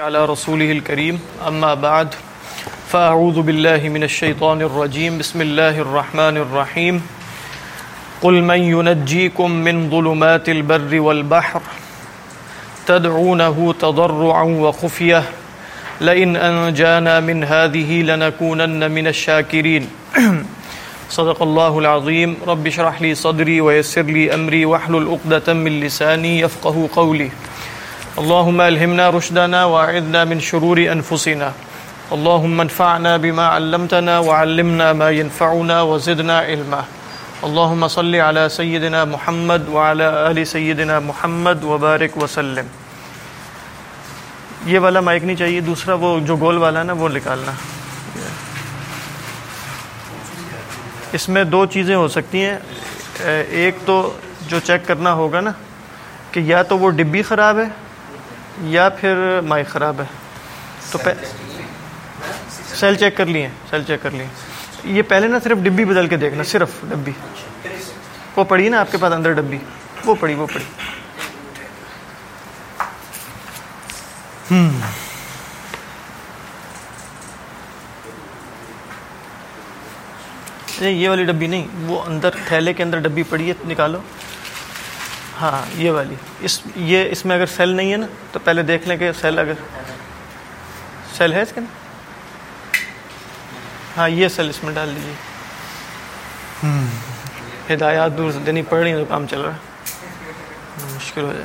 على رسوله الكريم. أما بعد، فأعوذ بالله من الشيطان الرجيم. بسم الله الرحمن الرحيم. قل من ينجيكم من ظلمات البر والبحر تدعونه تضرعا وخفية. لئن أنجانا من هذه لنكونن من الشاكرين. صدق الله العظيم. رب اشرح لي صدري ويسر لي أمري واحلل عقدة من لساني يفقه قولي. اللهم الهمنا رشدنا واعذنا من شرور انفسنا. اللهم انفعنا بما علمتنا وعلمنا ما ينفعنا وزدنا علما. اللهم صل على سيدنا محمد وعلى ال سيدنا محمد وبارك وسلم. یہ والا مائک نہیں چاہیے، دوسرا وہ جو گول والا نا، وہ نکالنا. اس میں دو چیزیں ہو سکتی ہیں۔ ایک تو جو چیک کرنا ہوگا نا، کہ یا تو وہ ڈبی خراب ہے یا پھر مائک خراب ہے؟ تو سیل چیک کر لیے سیل چیک کر لیے۔ یہ پہلے نا صرف ڈبی بدل کے دیکھنا، صرف ڈبی۔ وہ پڑی نا آپ کے پاس اندر ڈبی۔ وہ پڑی وہ پڑی۔ ہوں یہ والی ڈبی نہیں، وہ اندر تھیلے کے اندر ڈبی پڑی ہے، نکالو۔ ہاں یہ والی۔ اس یہ اس میں اگر سیل نہیں ہے نا تو پہلے دیکھ لیں کہ سیل اگر سیل ہے اس کے نا ہاں یہ سیل اس میں ڈال دیجیے ہدایات دور سے دینی پڑ رہی تو کام چل رہا ہے۔ مشکل ہو جائے۔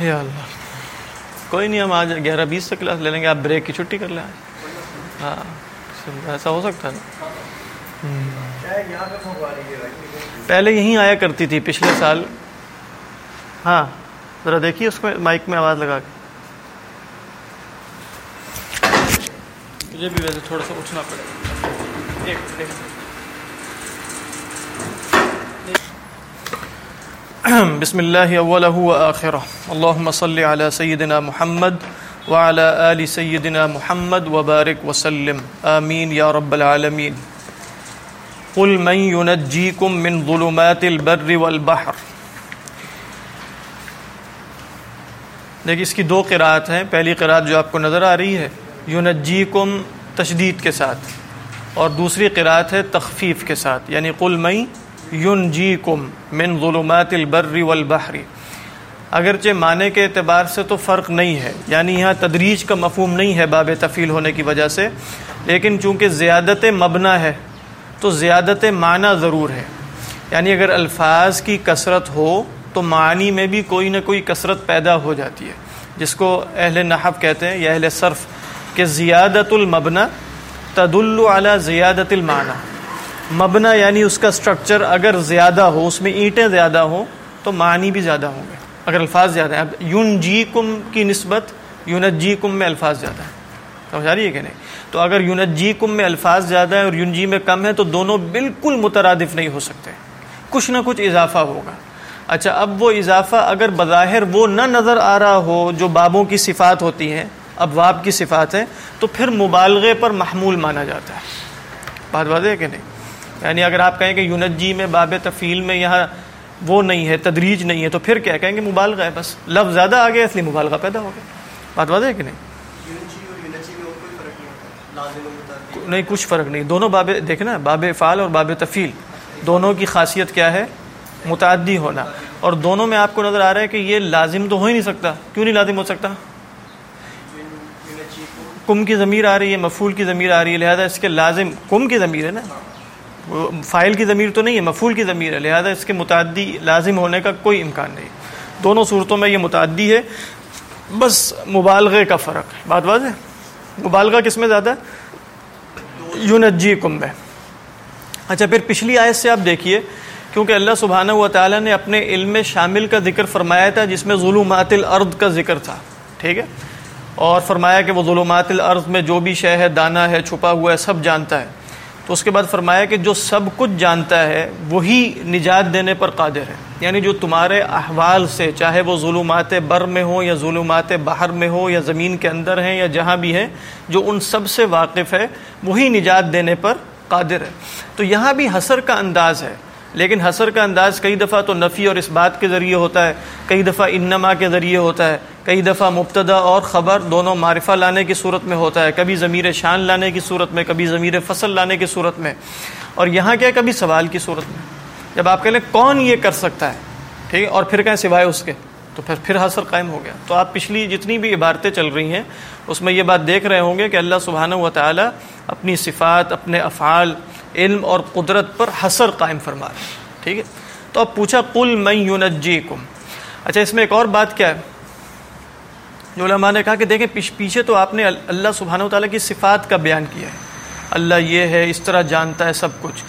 یا اللہ۔ کوئی نہیں ہم آج گیارہ بیس سے کلاس لے لیں گے آپ بریک کی چھٹی کر لیں۔ آج ہاں ایسا ہو سکتا ہے پہلے یہیں آیا کرتی تھی، پچھلے سال۔ ہاں ذرا دیکھیے اس کو مائک میں آواز لگا کے۔ مجھے بھی ویسے تھوڑا سا اٹھنا پڑے۔ گا بسم اللہ اولہ و آخرہ۔ اللہم صلی علی سیدنا محمد وعلى آل سیدنا محمد وبارک وسلم۔ آمین یا رب العالمین۔ قل من ينجيكم من ظلمات البر والبحر دیکھیں اس کی دو قرآت ہیں۔ پہلی قرآت جو آپ کو نظر آ رہی ہے یونجیکم تشدید کے ساتھ۔ اور دوسری قرآت ہے، تخفیف کے ساتھ۔ یعنی قل من ينجيكم من ظلمات البر والبحر۔ اگرچہ معنی کے اعتبار سے تو فرق نہیں ہے یعنی یہاں تدریج کا مفہوم نہیں ہے باب تفیل ہونے کی وجہ سے، لیکن چونکہ زیادت مبنا ہے تو زیادت معنی ضرور ہے۔ یعنی اگر الفاظ کی کثرت ہو تو معنی میں بھی کوئی نہ کوئی کثرت پیدا ہو جاتی ہے۔ جس کو اہل نحب کہتے ہیں یا اہل صرف کہ زیادت المبنا تدل علی زیادت المعنی۔ مبنا یعنی اس کا سٹرکچر اگر زیادہ ہو، اس میں اینٹیں زیادہ ہوں تو معنی بھی زیادہ ہوں گے۔ اگر الفاظ زیادہ ہیں، اب یون جی کم کی نسبت یونت جی کم میں الفاظ زیادہ ہیں۔ سمجھ آ رہی ہے کہ نہیں؟ تو اگر یونت جی کم میں الفاظ زیادہ ہیں اور یون جی میں کم ہے تو دونوں بالکل مترادف نہیں ہو سکتے۔ کچھ نہ کچھ اضافہ ہوگا۔ اچھا اب وہ اضافہ اگر بظاہر وہ نہ نظر آ رہا ہو جو بابوں کی صفات ہوتی ہیں، ابواب کی صفات ہیں، تو پھر مبالغے پر محمول مانا جاتا ہے۔ بات واضح ہے کہ نہیں؟ یعنی اگر آپ کہیں کہ یونت جی میں باب تفیل میں یہاں وہ نہیں ہے، تدریج نہیں ہے، تو پھر کیا کہیں گے؟ مبالغہ ہے بس۔ لفظ زیادہ آ گیا اس لیے مبالغہ پیدا ہو گیا۔ بات واضح ہے کہ نہیں؟ نہیں، کچھ فرق نہیں۔ دونوں باب، دیکھنا باب فعال اور باب تفیل دونوں کی خاصیت کیا ہے؟ متعدی ہونا۔ اور دونوں میں آپ کو نظر آ رہا ہے کہ یہ لازم تو ہو ہی نہیں سکتا۔ کیوں نہیں لازم ہو سکتا؟ کم کی ضمیر آ رہی ہے مفول کی ضمیر آ رہی ہے، لہذا اس کے لازم کم کی ضمیر ہے نا۔ فائل کی ضمیر تو نہیں ہے مفول کی ضمیر ہے، لہذا اس کے متعدی لازم ہونے کا کوئی امکان نہیں۔ دونوں صورتوں میں یہ متعدی ہے۔ بس مبالغے کا فرق ہے۔ بات واضح؟ مبالغہ کس میں زیادہ ہے؟ یونجی کم میں۔ اچھا پھر پچھلی آیت سے آپ دیکھیے، کیونکہ اللہ سبحانہ و تعالیٰ نے اپنے علم شامل کا ذکر فرمایا تھا، جس میں ظلمات الارض کا ذکر تھا، ٹھیک ہے؟ اور فرمایا کہ وہ ظلمات الارض میں جو بھی شے ہے دانہ ہے، چھپا ہوا ہے، سب جانتا ہے۔ تو اس کے بعد فرمایا کہ جو سب کچھ جانتا ہے، وہی نجات دینے پر قادر ہے۔ یعنی جو تمہارے احوال سے، چاہے وہ ظلمات بر میں ہو یا ظلمات باہر میں ہو یا زمین کے اندر ہیں یا جہاں بھی ہیں، جو ان سب سے واقف ہے، وہی نجات دینے پر قادر ہے۔ تو یہاں بھی حسر کا انداز ہے۔ لیکن حسر کا انداز کئی دفعہ تو نفی اور اس بات کے ذریعے ہوتا ہے، کئی دفعہ انما کے ذریعے ہوتا ہے، کئی دفعہ مبتدا اور خبر دونوں معرفہ لانے کی صورت میں ہوتا ہے۔ کبھی ضمیر شان لانے کی صورت میں، کبھی ضمیر فصل لانے کی صورت میں۔ اور یہاں کیا کبھی سوال کی صورت میں۔ جب آپ کہہ لیں کون یہ کر سکتا ہے؟ ٹھیک ہے؟ اور پھر کہیں سوائے اس کے۔ تو پھر پھر حاصل قائم ہو گیا۔ تو آپ پچھلی جتنی بھی عبارتیں چل رہی ہیں، اس میں یہ بات دیکھ رہے ہوں گے کہ اللہ سبحانہ و تعالیٰ اپنی صفات، اپنے افعال علم اور قدرت پر حسر قائم فرما رہے ہیں۔ ٹھیک ہے؟ تو اب پوچھا کل میں یونجی کم اچھا اس میں ایک اور بات کیا ہے؟ جو علماء نے کہا کہ دیکھیں پیچھے تو آپ نے اللہ سبحانہ و تعالیٰ کی صفات کا بیان کیا ہے۔ اللہ یہ ہے، اس طرح جانتا ہے سب کچھ۔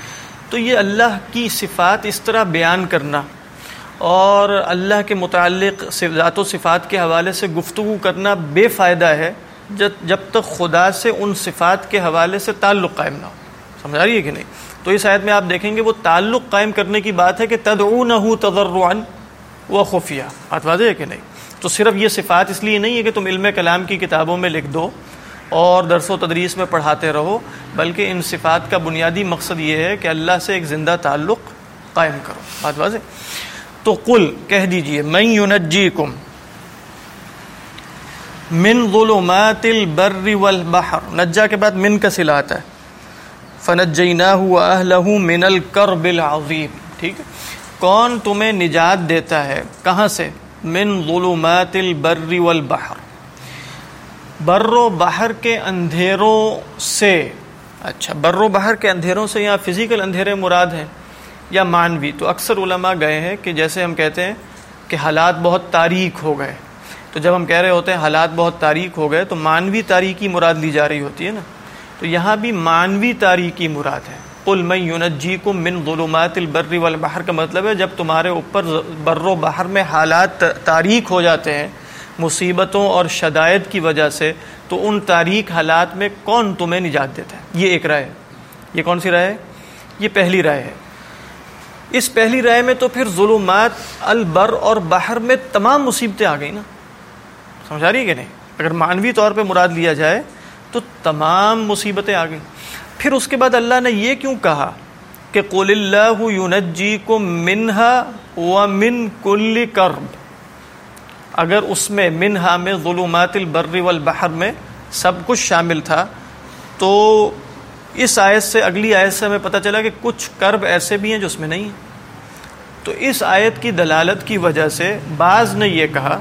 تو یہ اللہ کی صفات اس طرح بیان کرنا اور اللہ کے متعلق ذات و صفات کے حوالے سے گفتگو کرنا بے فائدہ ہے جب تک خدا سے ان صفات کے حوالے سے تعلق قائم نہ ہو۔ سمجھا رہی ہے کہ نہیں؟ تو اس عید میں آپ دیکھیں گے وہ تعلق قائم کرنے کی بات ہے کہ تدعو نہ و خفیہ۔ بات واضح ہے کہ نہیں؟ تو صرف یہ صفات اس لیے نہیں ہے کہ تم علم کلام کی کتابوں میں لکھ دو اور درس و تدریس میں پڑھاتے رہو، بلکہ ان صفات کا بنیادی مقصد یہ ہے کہ اللہ سے ایک زندہ تعلق قائم کرو۔ بات واضح؟ تو قل، کہہ دیجیے میں یونجیکم من ظلمات البر والبحر نجا کے بعد من کا سلا آتا ہے۔ فنجیناہ واہلہ من الکرب العظیم ٹھیک ہے؟ کون تمہیں نجات دیتا ہے؟ کہاں سے؟ من ظلمات البر والبحر۔ بر و بحر کے اندھیروں سے۔ اچھا بر و بحر کے اندھیروں سے یہاں فزیکل اندھیرے مراد ہیں یا مانوی تو اکثر علماء گئے ہیں کہ جیسے ہم کہتے ہیں کہ حالات بہت تاریخ ہو گئے۔ تو جب ہم کہہ رہے ہوتے ہیں حالات بہت تاریخ ہو گئے تو مانوی تاریخی مراد لی جا رہی ہوتی ہے نا؟ تو یہاں بھی مانوی تاریخی مراد ہے۔ قل میں یونجی کو من ظلمات البر والبحر کا مطلب ہے جب تمہارے اوپر بر و بحر میں حالات تاریخ ہو جاتے ہیں، مصیبتوں اور شدائد کی وجہ سے، تو ان تاریخ حالات میں کون تمہیں نجات دیتا ہے؟ یہ ایک رائے ہے۔ یہ کون سی رائے ہے؟ یہ پہلی رائے ہے۔ اس پہلی رائے میں تو پھر ظلمات، البر اور باہر میں تمام مصیبتیں آ گئی نا۔ سمجھا رہی ہے کہ نہیں؟ اگر معنوی طور پہ مراد لیا جائے تو تمام مصیبتیں آ گئیں۔ پھر اس کے بعد اللہ نے یہ کیوں کہا کہ قول اللہ یونجی کو منہا و من کل کرب اگر اس میں منہا میں ظلمات البر والبحر میں سب کچھ شامل تھا، تو اس آیت سے، اگلی آیت سے ہمیں پتہ چلا کہ کچھ کرب ایسے بھی ہیں جو اس میں نہیں ہیں۔ تو اس آیت کی دلالت کی وجہ سے بعض نے یہ کہا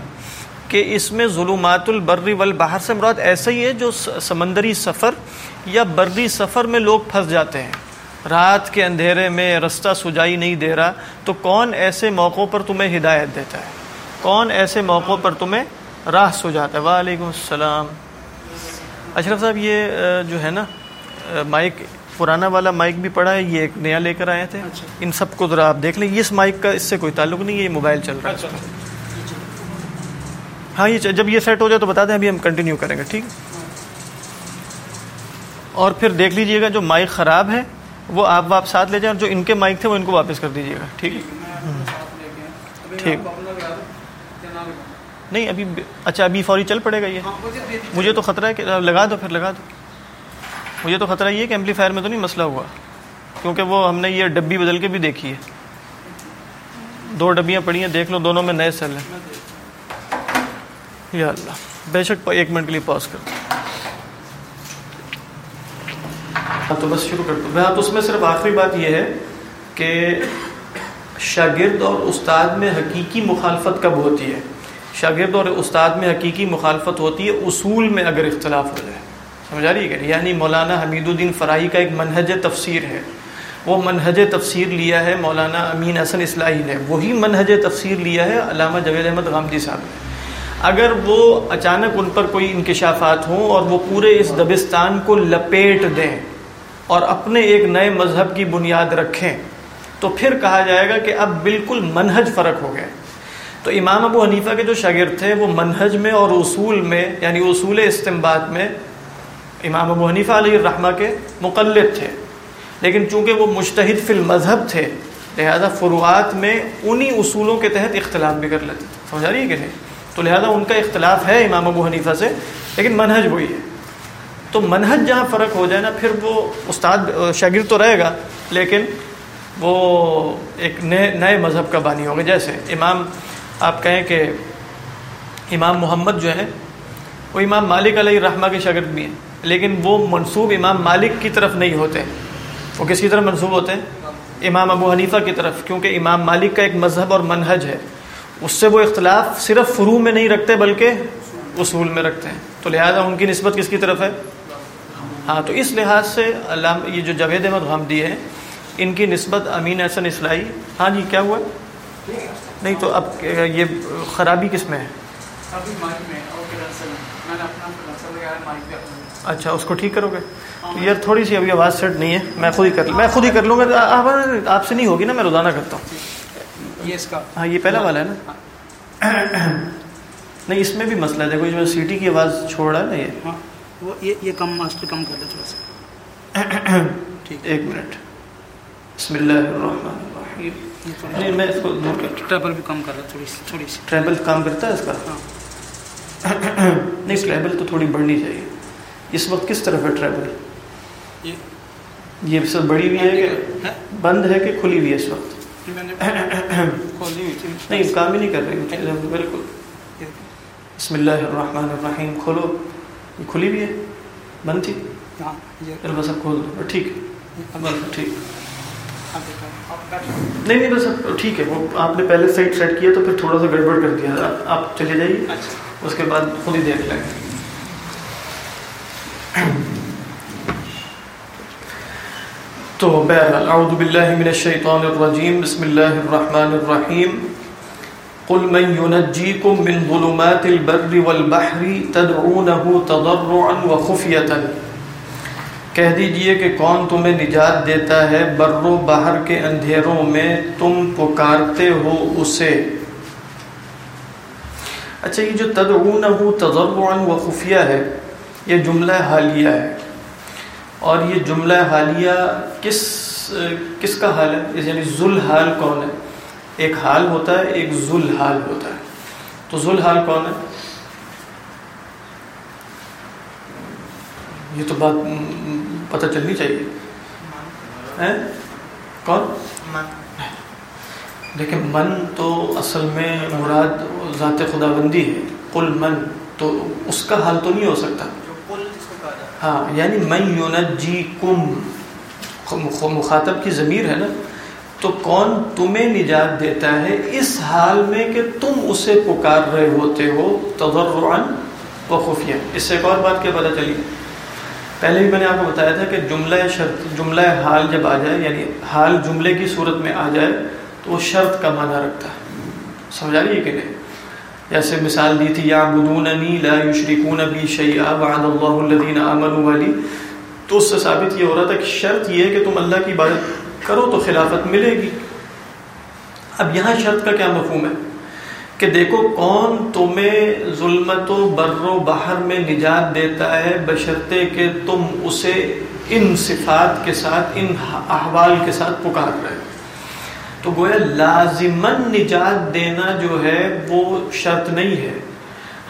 کہ اس میں ظلمات البری والبحر سے مراد ایسا ہی ہے جو سمندری سفر یا بری سفر میں لوگ پھنس جاتے ہیں۔ رات کے اندھیرے میں رستہ سجائی نہیں دے رہا تو کون ایسے موقعوں پر تمہیں ہدایت دیتا ہے؟ کون ایسے موقعوں پر تمہیں راہ سجاتا ہے؟ وعلیکم السلام۔ اشرف صاحب یہ جو ہے نا مائک پرانا والا مائک بھی پڑا ہے یہ ایک نیا لے کر آئے تھے۔ اچھا۔ ان سب کو ذرا آپ دیکھ لیں۔ اس مائک کا اس سے کوئی تعلق نہیں ہے یہ موبائل چل رہا ہے۔ اچھا۔ ہاں یہ جب یہ سیٹ ہو جائے تو بتا دیں، ابھی ہم کنٹینیو کریں گے، ٹھیک؟ اور پھر دیکھ لیجیے گا جو مائک خراب ہے، وہ آپ آپ ساتھ لے جائیں اور جو ان کے مائک تھے، وہ ان کو واپس کر دیجیے گا، ٹھیک؟ ٹھیک۔ نہیں، ابھی اچھا ابھی فوری چل پڑے گا یہ۔ مجھے تو خطرہ ہے کہ لگا دو پھر، لگا دو۔ مجھے تو خطرہ یہ ہے کہ ایمپلیفائر میں تو نہیں مسئلہ ہوا، کیونکہ وہ ہم نے یہ ڈبی بدل کے بھی دیکھی ہے۔ دو ڈبیاں پڑی ہیں، دیکھ لو، دونوں میں نئے سیل ہیں۔ یا اللہ، بے شک ایک منٹ کے لیے پاس کر ہاں تو بس شروع کر دو ہاں تو اس میں صرف آخری بات یہ ہے کہ شاگرد اور استاد میں حقیقی مخالفت کب ہوتی ہے؟ شاگرد اور استاد میں حقیقی مخالفت ہوتی ہے اصول میں اگر اختلاف ہو جائے۔ سمجھا رہی ہے یعنی مولانا حمید الدین فراہی کا ایک منہج تفسیر ہے۔ وہ منہج تفسیر لیا ہے مولانا امین حسن اصلاحی نے۔ وہی منہج تفسیر لیا ہے علامہ جوید احمد غامدی صاحب نے۔ اگر وہ اچانک ان پر کوئی انکشافات ہوں اور وہ پورے اس دبستان کو لپیٹ دیں اور اپنے ایک نئے مذہب کی بنیاد رکھیں، تو پھر کہا جائے گا کہ اب بالکل منہج فرق ہو گئے تو امام ابو حنیفہ کے جو شاگرد تھے، وہ منہج میں اور اصول میں یعنی اصول استمباد میں امام ابو حنیفہ علیہ الرحمہ کے مقلد تھے۔ لیکن چونکہ وہ مشتحد فی المذہب تھے، لہذا فروعات میں انہی اصولوں کے تحت اختلاف بھی کر لیتے۔ سمجھا رہی ہے کہ نہیں؟ تو لہذا ان کا اختلاف ہے امام ابو حنیفہ سے، لیکن منہج وہی ہے۔ تو منہج جہاں فرق ہو جائے نا، پھر وہ استاد، شاگرد تو رہے گا، لیکن وہ ایک نئے نئے مذہب کا بانی ہوگا جیسے امام، آپ کہیں کہ امام محمد جو ہیں، وہ امام مالک علیہ رحمہ کے شاگرد بھی ہیں، لیکن وہ منصوب امام مالک کی طرف نہیں ہوتے۔ وہ کس کی طرف منصوب ہوتے ہیں؟ امام ابو حنیفہ کی طرف، کیونکہ امام مالک کا ایک مذہب اور منہج ہے۔ اس سے وہ اختلاف صرف فرو میں نہیں رکھتے بلکہ اصول میں رکھتے ہیں۔ تو لہٰذا ان کی نسبت کس کی طرف ہے؟ ہاں تو اس لحاظ سے علام یہ جو جوید احمد غامدی ہے ان کی نسبت امین احسن اسلائی ہاں جی کیا ہوا؟ نہیں تو اب یہ خرابی کس میں ہے؟ اچھا اس کو ٹھیک کرو گے؟ تو یار تھوڑی سی ابھی آواز سیٹ نہیں ہے میں خود ہی کر میں خود ہی کر لوں گا۔ آپ سے نہیں ہوگی نا میں روزانہ کرتا ہوں۔ ہاں یہ پہلا والا ہے نا؟ نہیں اس میں بھی مسئلہ ہے۔ دیکھو جو سی ٹی کی آواز چھوڑ رہا ہے نا یہ۔ ہاں وہ یہ کم ماسٹر کم کر دے تھوڑا سا۔ ایک منٹ۔ بسم اللہ الرحمن الرحیم۔ نہیں میں اس کو دور کر ٹریبل بھی کم کر رہا تھوڑی سی تھوڑی سی۔ ٹریبل کام کرتا ہے اس کا؟ ہاں۔ نہیں ٹریبل تو تھوڑی بڑھنی چاہیے۔ اس وقت کس طرف ہے ٹریبل؟ یہ یہ سب بڑی ہوئی ہے کہ بند ہے کہ کھلی ہوئی ہے اس وقت؟ نہیں کام ہی نہیں کر رہی بالکل۔ بسم اللہ الرحمن الرحیم۔ کھولو۔ یہ کھلی ہوئی ہے؟ بند تھی؟ ہاں چل بس اب کھول دو۔ ٹھیک ہے۔ بس ٹھیک۔ نہیں نہیں بس اب ٹھیک ہے۔ وہ آپ نے پہلے سائٹ سیٹ کیا تو پھر تھوڑا سا گڑبڑ کر دیا۔ آپ- چلے جائیے۔ اچھا۔ اس کے بعد خود ہی دیکھ لیں۔ تو بہرحال، اعوذ باللہ من الشیطان الرجیم، بسم اللہ الرحمن الرحیم۔ قل من ينجيكم من ظلمات البر والبحر تدعونه تضرعا وخفية کہہ دیجیے کہ کون تمہیں نجات دیتا ہے بر و بحر کے اندھیروں میں تم پکارتے ہو اسے۔ اچھا یہ جو تدعونہ تضرعا و خفیہ ہے، یہ جملہ حالیہ ہے۔ اور یہ جملہ حالیہ کس کس کا حال ہے؟ یعنی ذل حال کون ہے؟ ایک حال ہوتا ہے ایک ذل حال ہوتا ہے۔ تو ذل حال کون ہے؟ یہ تو بات پتہ چلنی چاہیے؟ کون؟ دیکھیں من تو اصل میں مراد ذات خدا بندی ہے۔ قل من تو اس کا حال تو نہیں ہو سکتا۔ ہاں یعنی من یونجی کم مخاطب کی ضمیر ہے نا، تو کون تمہیں نجات دیتا ہے اس حال میں کہ تم اسے پکار رہے ہوتے ہو تضرعا و خفیہ اس سے ایک اور بات کیا پتہ چلی؟ پہلے بھی میں نے آپ کو بتایا تھا کہ جملہ شرط، جملہ حال جب آ جائے یعنی حال جملے کی صورت میں آ جائے، تو وہ شرط کا معنی رکھتا ہے۔ سمجھا رہی ہے کہ نہیں؟ جیسے مثال دی تھی یا بدوننی لا یشرکون بی شیئا وعد اللہ الذین آمنوا والی تو اس سے ثابت یہ ہو رہا تھا کہ شرط یہ ہے کہ تم اللہ کی عبادت کرو تو خلافت ملے گی۔ اب یہاں شرط کا کیا مفہوم ہے؟ کہ دیکھو کون تمہیں ظلمت و بر و بحر میں نجات دیتا ہے بشرطے کہ تم اسے ان صفات کے ساتھ، ان احوال کے ساتھ پکار رہے ہو تو گویا لازمن نجات دینا جو ہے وہ شرط نہیں ہے۔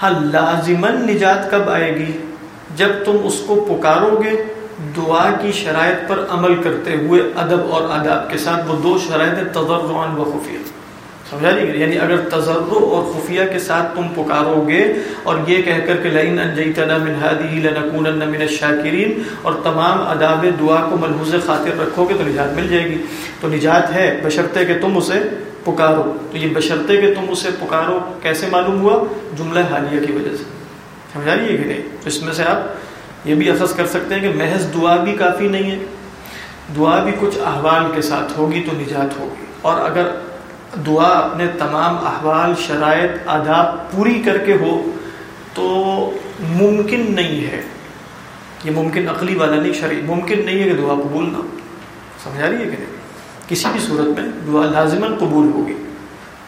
ہاں لازمن نجات کب آئے گی؟ جب تم اس کو پکارو گے، دعا کی شرائط پر عمل کرتے ہوئے، ادب اور آداب کے ساتھ۔ وہ دو شرائط تضرعان و خفیہ۔ سمجھا جی یعنی اگر تضرع اور خفیہ کے ساتھ تم پکارو گے اور یہ کہہ کر کہ لئن انجیتنا من هذه لنکونن من الشاکرین اور تمام آداب دعا کو ملحوظ خاطر رکھو گے تو نجات مل جائے گی۔ تو نجات ہے بشرطے کہ تم اسے پکارو۔ تو یہ بشرطے کہ تم اسے پکارو کیسے معلوم ہوا؟ جملہ حالیہ کی وجہ سے۔ سمجھا رہی کہ نہیں؟ تو اس میں سے آپ یہ بھی اخذ کر سکتے ہیں کہ محض دعا بھی کافی نہیں ہے۔ دعا بھی کچھ احوال کے ساتھ ہوگی تو نجات ہوگی۔ اور اگر دعا اپنے تمام احوال، شرائط، آداب پوری کر کے ہو تو ممکن نہیں ہے۔ یہ ممکن عقلی والا نہیں، شرعی، ممکن نہیں ہے کہ دعا قبول نہ سمجھا رہی ہے کہ نہیں؟ کسی بھی صورت میں دعا لازماً قبول ہوگی۔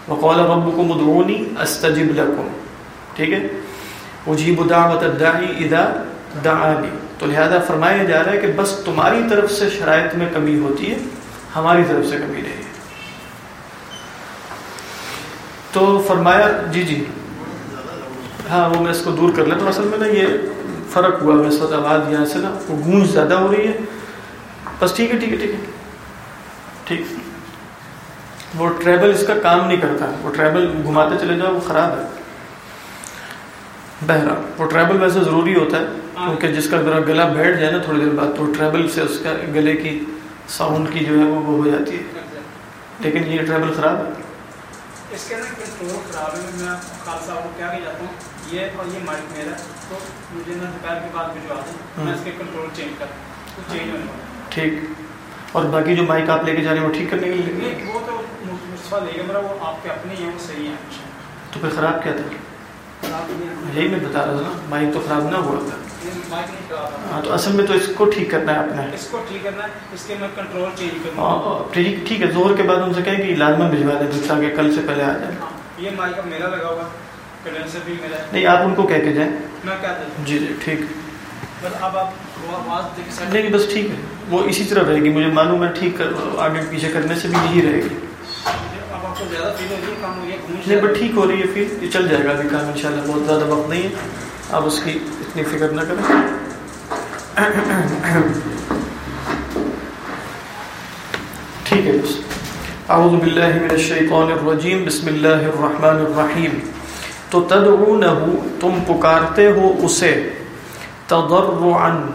وقال ربکم ادعونی استجب لکم۔ ٹھیک ہے؟ اجیب دعوت الداعی اذا دعانی۔ تو لہذا فرمایا جا رہا ہے کہ بس تمہاری طرف سے شرائط میں کمی ہوتی ہے، ہماری طرف سے کمی نہیں ہے تو فرمایا جی جی۔ ہاں وہ میں اس کو دور کر لیتا ہوں۔ اصل میں نا یہ فرق ہوا، میں اس وقت آواز یہاں سے نا، وہ گونج زیادہ ہو رہی ہے۔ بس ٹھیک ہے ٹھیک ہے ٹھیک ہے۔ ٹھیک۔ وہ ٹریبل اس کا کام نہیں کرتا۔ وہ ٹریبل گھماتے چلے جاؤ، وہ خراب ہے۔ بہرا وہ ٹریبل ویسے ضروری ہوتا ہے، کیونکہ جس کا ذرا گلا بیٹھ جائے نا تھوڑی دیر بعد، تو ٹریبل سے اس کا گلے کی ساؤنڈ کی جو ہے وہ ہو جاتی ہے۔ لیکن یہ ٹریبل خراب ہے۔ اس کے اندر کنٹرول خراب ہے میں خالصہ کو کیا کہ جاتا ہوں یہ اور یہ مائک میرا تو مجھے نا دوپہر کے بعد جو آتا ہوں میں اس کے کنٹرول چینج کر تو چینج ہونے ٹھیک۔ اور باقی جو مائک آپ لے کے جا رہے ہیں وہ ٹھیک کرنے کے لیے؟ نہیں وہ تو مصطفیٰ لے گا میرا وہ آپ کے اپنے ہی ہیں وہ صحیح ہیں۔ تو پھر خراب کیا تھا؟ یہی میں بتا رہا تھا نا مائک تو خراب نہ ہوا تھا۔ ہاں تو اصل میں تو اس کو ٹھیک کرنا ہے اپنا۔ اس کو ٹھیک کرنا ہے اس کے میں کنٹرول چینج کروں ہاں، ٹھیک ٹھیک ہے زور کے بعد ان سے کہیں کہ لازمہ بھجوا دیں تو تاکہ کل سے پہلے آ جائیں۔ ہاں، یہ مائک اب میرا لگا ہوا کنڈینسر بھی میرا نہیں آپ ان کو کہہ کے جائیں۔ میں کیا دوں جی جی ٹھیک۔ بس اب آپ وہ آواز دیکھ سکتے نہیں بس ٹھیک ہے۔ وہ اسی طرح رہے گی مجھے معلوم ہے ٹھیک آگے پیچھے کرنے سے بھی یہی رہے گی۔ نہیں بٹ ٹھیک ہو رہی ہے پھر یہ چل جائے گا ابھی کام ان شاء اللہ بہت زیادہ وقت نہیں ہے۔ آپ اس کی اتنی فکر نہ کریں۔ ٹھیک ہے بس۔ اعوذ باللہ من الشیطان الرجیم۔ بسم اللہ الرحمن الرحیم۔ تو تدعونہ تم پکارتے ہو اسے۔ تضرعا۔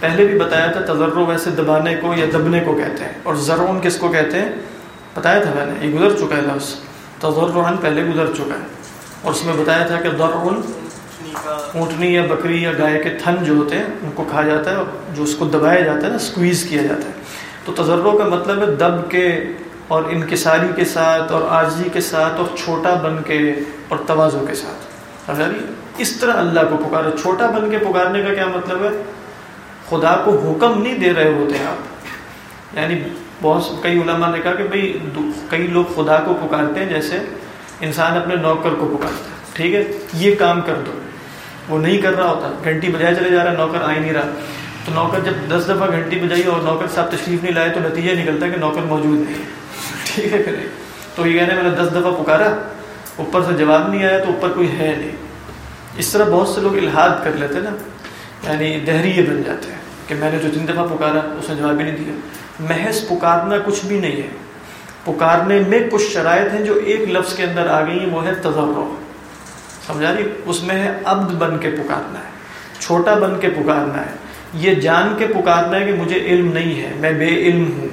پہلے بھی بتایا تھا، تضرع ویسے دبانے کو یا دبنے کو کہتے ہیں۔ اور ضرعن کس کو کہتے ہیں؟ بتایا تھا میں نے، یہ گزر چکا ہے لفظ تضرعا پہلے گزر چکا ہے۔ اور اس میں بتایا تھا کہ ضرعن اونٹنی یا بکری یا گائے کے تھن جو ہوتے ہیں، ان کو کھا جاتا ہے اور جو اس کو دبایا جاتا ہے نا سکویز کیا جاتا ہے۔ تو تجربوں کا مطلب ہے دب کے اور انکساری کے ساتھ اور عارضی کے ساتھ اور چھوٹا بن کے اور توازوں کے ساتھ۔ سمجھا اس طرح اللہ کو پکارو چھوٹا بن کے پکارنے کا کیا مطلب ہے؟ خدا کو حکم نہیں دے رہے ہوتے آپ۔ یعنی بہت کئی علماء نے کہا کہ بھئی کئی لوگ خدا کو پکارتے ہیں جیسے انسان اپنے نوکر کو پکارتا ہے۔ ٹھیک ہے؟ یہ کام کر دو۔ وہ نہیں کر رہا ہوتا، گھنٹی بجائے چلے جا رہا ہے، نوکر آ ہی نہیں رہا۔ تو نوکر جب دس دفعہ گھنٹی بجائی اور نوکر صاحب تشریف نہیں لائے تو نتیجہ نکلتا ہے کہ نوکر موجود نہیں۔ ہے ٹھیک ہے کہ نہیں؟ تو یہ کہنے میں نے دس دفعہ پکارا، اوپر سے جواب نہیں آیا تو اوپر کوئی ہے نہیں۔ اس طرح بہت سے لوگ الحاد کر لیتے ہیں نا یعنی دہریے بن جاتے ہیں کہ میں نے جو تین دفعہ پکارا، اس نے جواب ہی نہیں دیا۔ محض پکارنا کچھ بھی نہیں ہے۔ پکارنے میں کچھ شرائط ہیں جو ایک لفظ کے اندر آ گئی ہیں، وہ ہے تجربہ سمجھا رہی اس میں ہے عبد بن کے پکارنا ہے، چھوٹا بن کے پکارنا ہے۔ یہ جان کے پکارنا ہے کہ مجھے علم نہیں ہے، میں بے علم ہوں،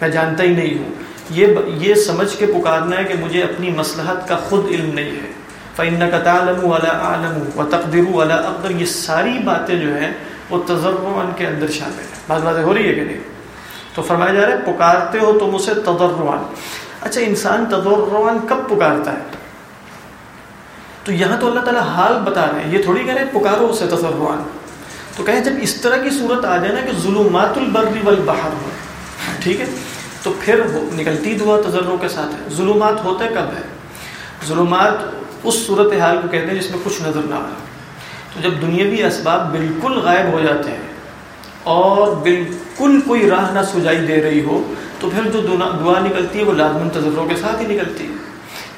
میں جانتا ہی نہیں ہوں۔ یہ یہ سمجھ کے پکارنا ہے کہ مجھے اپنی مصلحت کا خود علم نہیں ہے۔ فَإِنَّكَ تَعْلَمُ وَلَا أَعْلَمُ وَتَقْدِرُ وَلَا أَقْدِرُ۔ یہ ساری باتیں جو ہیں، وہ تجربان کے اندر شامل ہیں۔ بات باتیں ہو رہی ہے کہ نہیں؟ تو فرمایا جا رہا ہے، پکارتے ہو تم اسے تضرعان اچھا انسان تضرعان کب پکارتا ہے؟ تو یہاں تو اللہ تعالیٰ حال بتا رہے ہیں۔ یہ تھوڑی کہہ رہے ہیں، پکارو اسے تضرعان تو کہیں جب اس طرح کی صورت آ جائے نا کہ ظلمات البر والبحر ہو ٹھیک ہے، تو پھر وہ نکلتی دعا تجربوں کے ساتھ ہے۔ ظلمات ہوتے کب ہے ظلمات اس صورت حال کو کہتے ہیں جس میں کچھ نظر نہ آ تو جب دنیاوی اسباب بالکل غائب ہو جاتے ہیں اور بالکل کوئی راہ نہ سجائی دے رہی ہو، تو پھر جو دعا دعا نکلتی ہے وہ لازمن تجربوں کے ساتھ ہی نکلتی ہے۔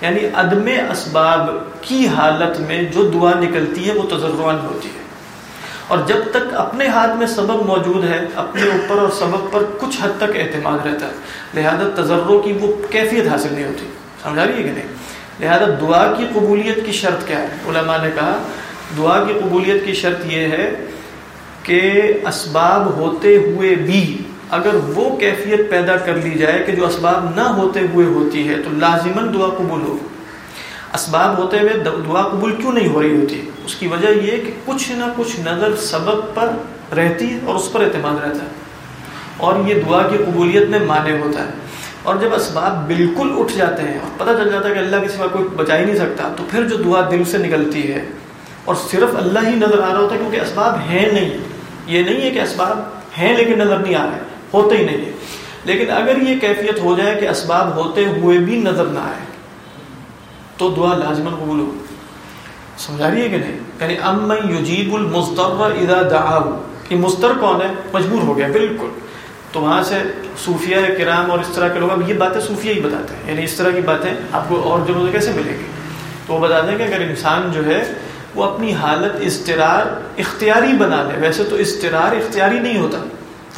یعنی عدم اسباب کی حالت میں جو دعا نکلتی ہے وہ تجربان ہوتی ہے۔ اور جب تک اپنے ہاتھ میں سبب موجود ہے، اپنے اوپر اور سبب پر کچھ حد تک اعتماد رہتا ہے۔ لہذا تجربوں کی وہ کیفیت حاصل نہیں ہوتی۔ سمجھا رہی ہے کہ نہیں؟ لہذا دعا کی قبولیت کی شرط کیا ہے؟ علماء نے کہا، دعا کی قبولیت کی شرط یہ ہے کہ اسباب ہوتے ہوئے بھی اگر وہ کیفیت پیدا کر لی جائے کہ جو اسباب نہ ہوتے ہوئے ہوتی ہے، تو لازماً دعا قبول ہو۔ اسباب ہوتے ہوئے دعا قبول کیوں نہیں ہو رہی ہوتی؟ اس کی وجہ یہ کہ کچھ نہ کچھ نظر سبب پر رہتی ہے اور اس پر اعتماد رہتا ہے۔ اور یہ دعا کی قبولیت میں مانے ہوتا ہے۔ اور جب اسباب بالکل اٹھ جاتے ہیں اور پتہ چل جاتا ہے کہ اللہ کے سوا کوئی بچا ہی نہیں سکتا، تو پھر جو دعا دل سے نکلتی ہے اور صرف اللہ ہی نظر آ رہا ہوتا ہے کیونکہ اسباب ہیں نہیں۔ یہ نہیں ہے کہ اسباب ہیں لیکن نظر نہیں آ رہے۔ ہوتے ہی نہیں ہے لیکن اگر یہ کیفیت ہو جائے کہ اسباب ہوتے ہوئے بھی نظر نہ آئے، تو دعا لازمن قبول ہو۔ سمجھا رہی ہے کہ نہیں؟ یعنی ام یجیب المستر اذا دعاہ کہ مستر کون ہے؟ مجبور ہو گیا، بالکل۔ تو وہاں سے صوفیہ کرام اور اس طرح کے لوگ، اب یہ باتیں صوفیہ ہی بتاتے ہیں۔ یعنی اس طرح کی باتیں آپ کو اور جگہوں سے کیسے ملیں گی؟ تو وہ بتاتے ہیں کہ اگر انسان جو ہے وہ اپنی حالت استرار اختیاری بنا لے، ویسے تو استرار اختیاری نہیں ہوتا۔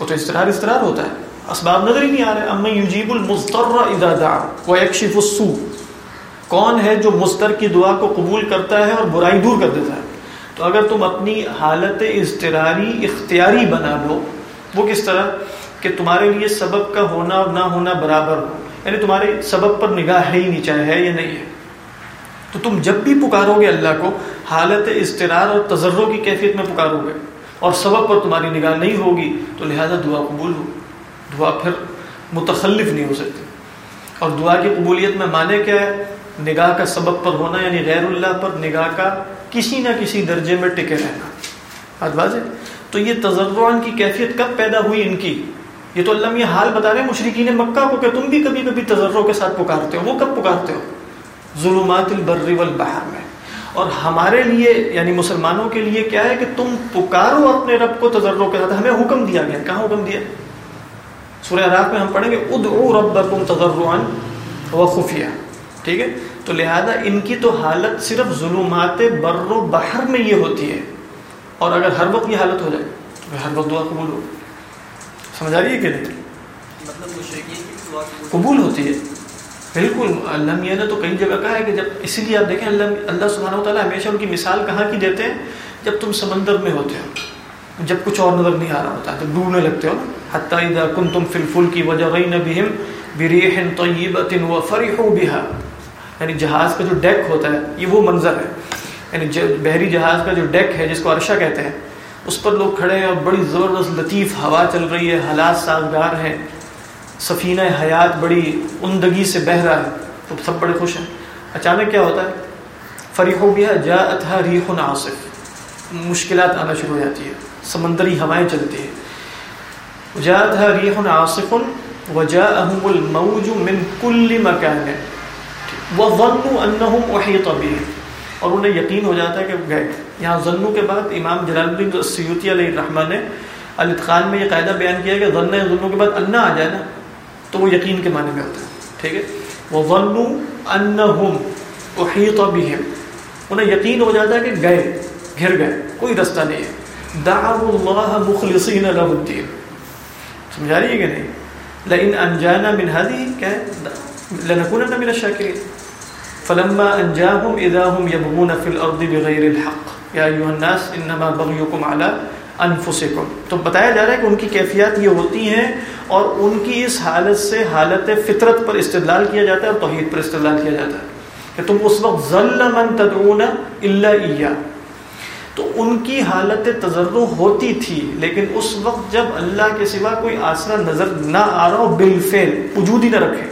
وہ تو استرار استرار ہوتا ہے۔ اسباب نظر ہی نہیں آ رہے۔ اما یجیب المضطر اذا دعا۔ ويكشف السوء۔ کون ہے جو مستر کی دعا کو قبول کرتا ہے اور برائی دور کر دیتا ہے؟ تو اگر تم اپنی حالت اضطراری، اختیاری بنا لو، وہ کس طرح؟ کہ تمہارے لیے سبب کا ہونا اور نہ ہونا برابر ہو۔ یعنی تمہارے سبب پر نگاہ ہے ہی نہیں، چاہے ہے یا نہیں ہے۔ تو تم جب بھی پکارو گے اللہ کو، حالت اضطرار اور تجروں کی کیفیت میں پکارو گے۔ اور سبب پر تمہاری نگاہ نہیں ہوگی تو لہذا دعا قبول ہو۔ دعا پھر متخلف نہیں ہو سکتی۔ اور دعا کی قبولیت میں مانے کیا ہے؟ نگاہ کا سبب پر ہونا یعنی غیر اللہ پر نگاہ کا کسی نہ کسی درجے میں ٹکے رہنا۔ بات واضح؟ تو یہ تجربان کی کیفیت کب پیدا ہوئی ان کی؟ یہ تو اللہ یہ حال بتا رہے ہیں مشرقین مکہ کو کہ تم بھی کبھی کبھی تجروں کے ساتھ پکارتے ہو۔ وہ کب پکارتے ہو؟ ظلمات البر والبحر میں۔ اور ہمارے لیے یعنی مسلمانوں کے لیے کیا ہے کہ تم پکارو اپنے رب کو تجروں کے ساتھ ہمیں حکم دیا گیا کہاں حکم دیا؟ سورہ رات میں ہم پڑھیں گے ادعو ربکم تضرعا و خفیہ. ٹھیک ہے؟ تو لہذا ان کی تو حالت صرف ظلمات بر و بحر میں یہ ہوتی ہے۔ اور اگر ہر وقت یہ حالت ہو جائے تو ہر وقت دعا قبول ہو۔ سمجھ آ رہی ہے کہ نہیں؟ مطلب قبول ہوتی ہے۔ بالکل اللہ میاں نے تو کئی جگہ کہا ہے کہ جب، اسی لیے آپ دیکھیں اللہ اللہ سبحانہ و تعالیٰ ہمیشہ ان کی مثال کہاں کی دیتے ہیں؟ جب تم سمندر میں ہوتے ہو، جب کچھ اور نظر نہیں آ رہا ہوتا، جب ڈوبنے لگتے ہو نا حتیٰ اذا کنتم فی الفلک وجرین بہم بریح طیبت وفرحوا بها یعنی جہاز کا جو ڈیک ہوتا ہے، یہ وہ منظر ہے۔ یعنی بحری جہاز کا جو ڈیک ہے، جس کو عرشہ کہتے ہیں، اس پر لوگ کھڑے ہیں اور بڑی زبردست لطیف ہوا چل رہی ہے، حالات سازگار ہیں۔ سفینہ حیات بڑی عمدگی سے بہہ رہا ہے، تو سب بڑے خوش ہیں۔ اچانک کیا ہوتا ہے؟ فریح و بیا جا اتھا ریح ناصف مشکلات آنا شروع ہو جاتی ہے، سمندری ہوائیں چلتی ہیں۔ جا اتھا ریح ناصف وجاءهم الموج من كل مكان وظنوا انهم احيط بهم اور انہیں یقین ہو جاتا ہے کہ گئے۔ یہاں ظنو کے بعد امام جلال الدین سیوتی علیہ الرحمٰن نے، الاتقان میں یہ قاعدہ بیان کیا کہ ظن ظنو کے بعد انا آ جائے نا۔ تو وہ یقین کے معنی میں ہوتا ہے۔ ٹھیک ہے؟ وہ ظنو انہم احیط بہم انہیں یقین ہو جاتا ہے کہ گئے، گھر گئے، کوئی رستہ نہیں ہے۔ دعوا اللہ مخلصین له الدین سمجھا رہی ہے کہ نہیں؟ لئن انجانا من هذه، کیا ہے؟ من الشاکرین فلما انجاهم اذا هم يبغون في الارض بغير الحق۔ يا ايها الناس انما بغيكم على انفسكم تو بتایا جا رہا ہے کہ ان کی کیفیات یہ ہوتی ہیں اور ان کی اس حالت سے حالت فطرت پر استدلال کیا جاتا ہے اور توحید پر استدلال کیا جاتا ہے کہ تم اس وقت ظل من تدعون الا اياه تو ان کی حالت تجرع ہوتی تھی، لیکن اس وقت جب اللہ کے سوا کوئی آسرا نظر نہ آ رہا ہو، بالفعل وجود ہی نہ رکھے۔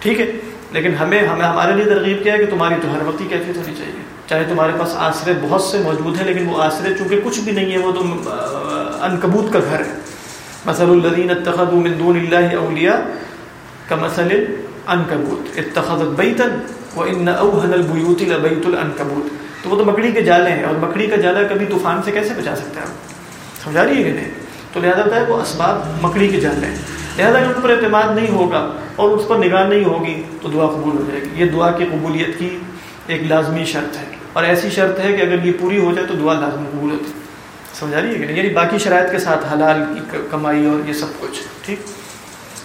ٹھیک ہے؟ لیکن ہمیں ہمیں ہمارے لیے ترغیب کیا ہے کہ تمہاری تو ہر وقت ہی کیفیت ہونی چاہیے۔ چاہے تمہارے پاس آسرے بہت سے موجود ہیں، لیکن وہ آسرے چونکہ کچھ بھی نہیں ہے وہ تو انکبوت کا گھر ہے۔ مثل الدین اتخذ من دون اللہ اولیاء کا مثل انکبوت اتخذت بیتا و ان اوہن البیوت لبیت الانکبوت۔ تو وہ تو مکڑی کے جالے ہیں، اور مکڑی کا جالا کبھی طوفان سے کیسے بچا سکتا ہے؟ سمجھا رہی ہے کہ نہیں؟ تو لہٰذا ہوتا ہے وہ اسباب مکڑی کے جالے ہیں۔ لہٰذا اگر ان پر اعتماد نہیں ہوگا اور اس پر نگاہ نہیں ہوگی تو دعا قبول ہو جائے گی۔ یہ دعا کی قبولیت کی ایک لازمی شرط ہے اور ایسی شرط ہے کہ اگر یہ پوری ہو جائے تو دعا لازمی قبول ہوتی سمجھا رہی ہے کہ نہیں؟ یعنی باقی شرائط کے ساتھ حلال کی کمائی اور یہ سب کچھ ٹھیک؟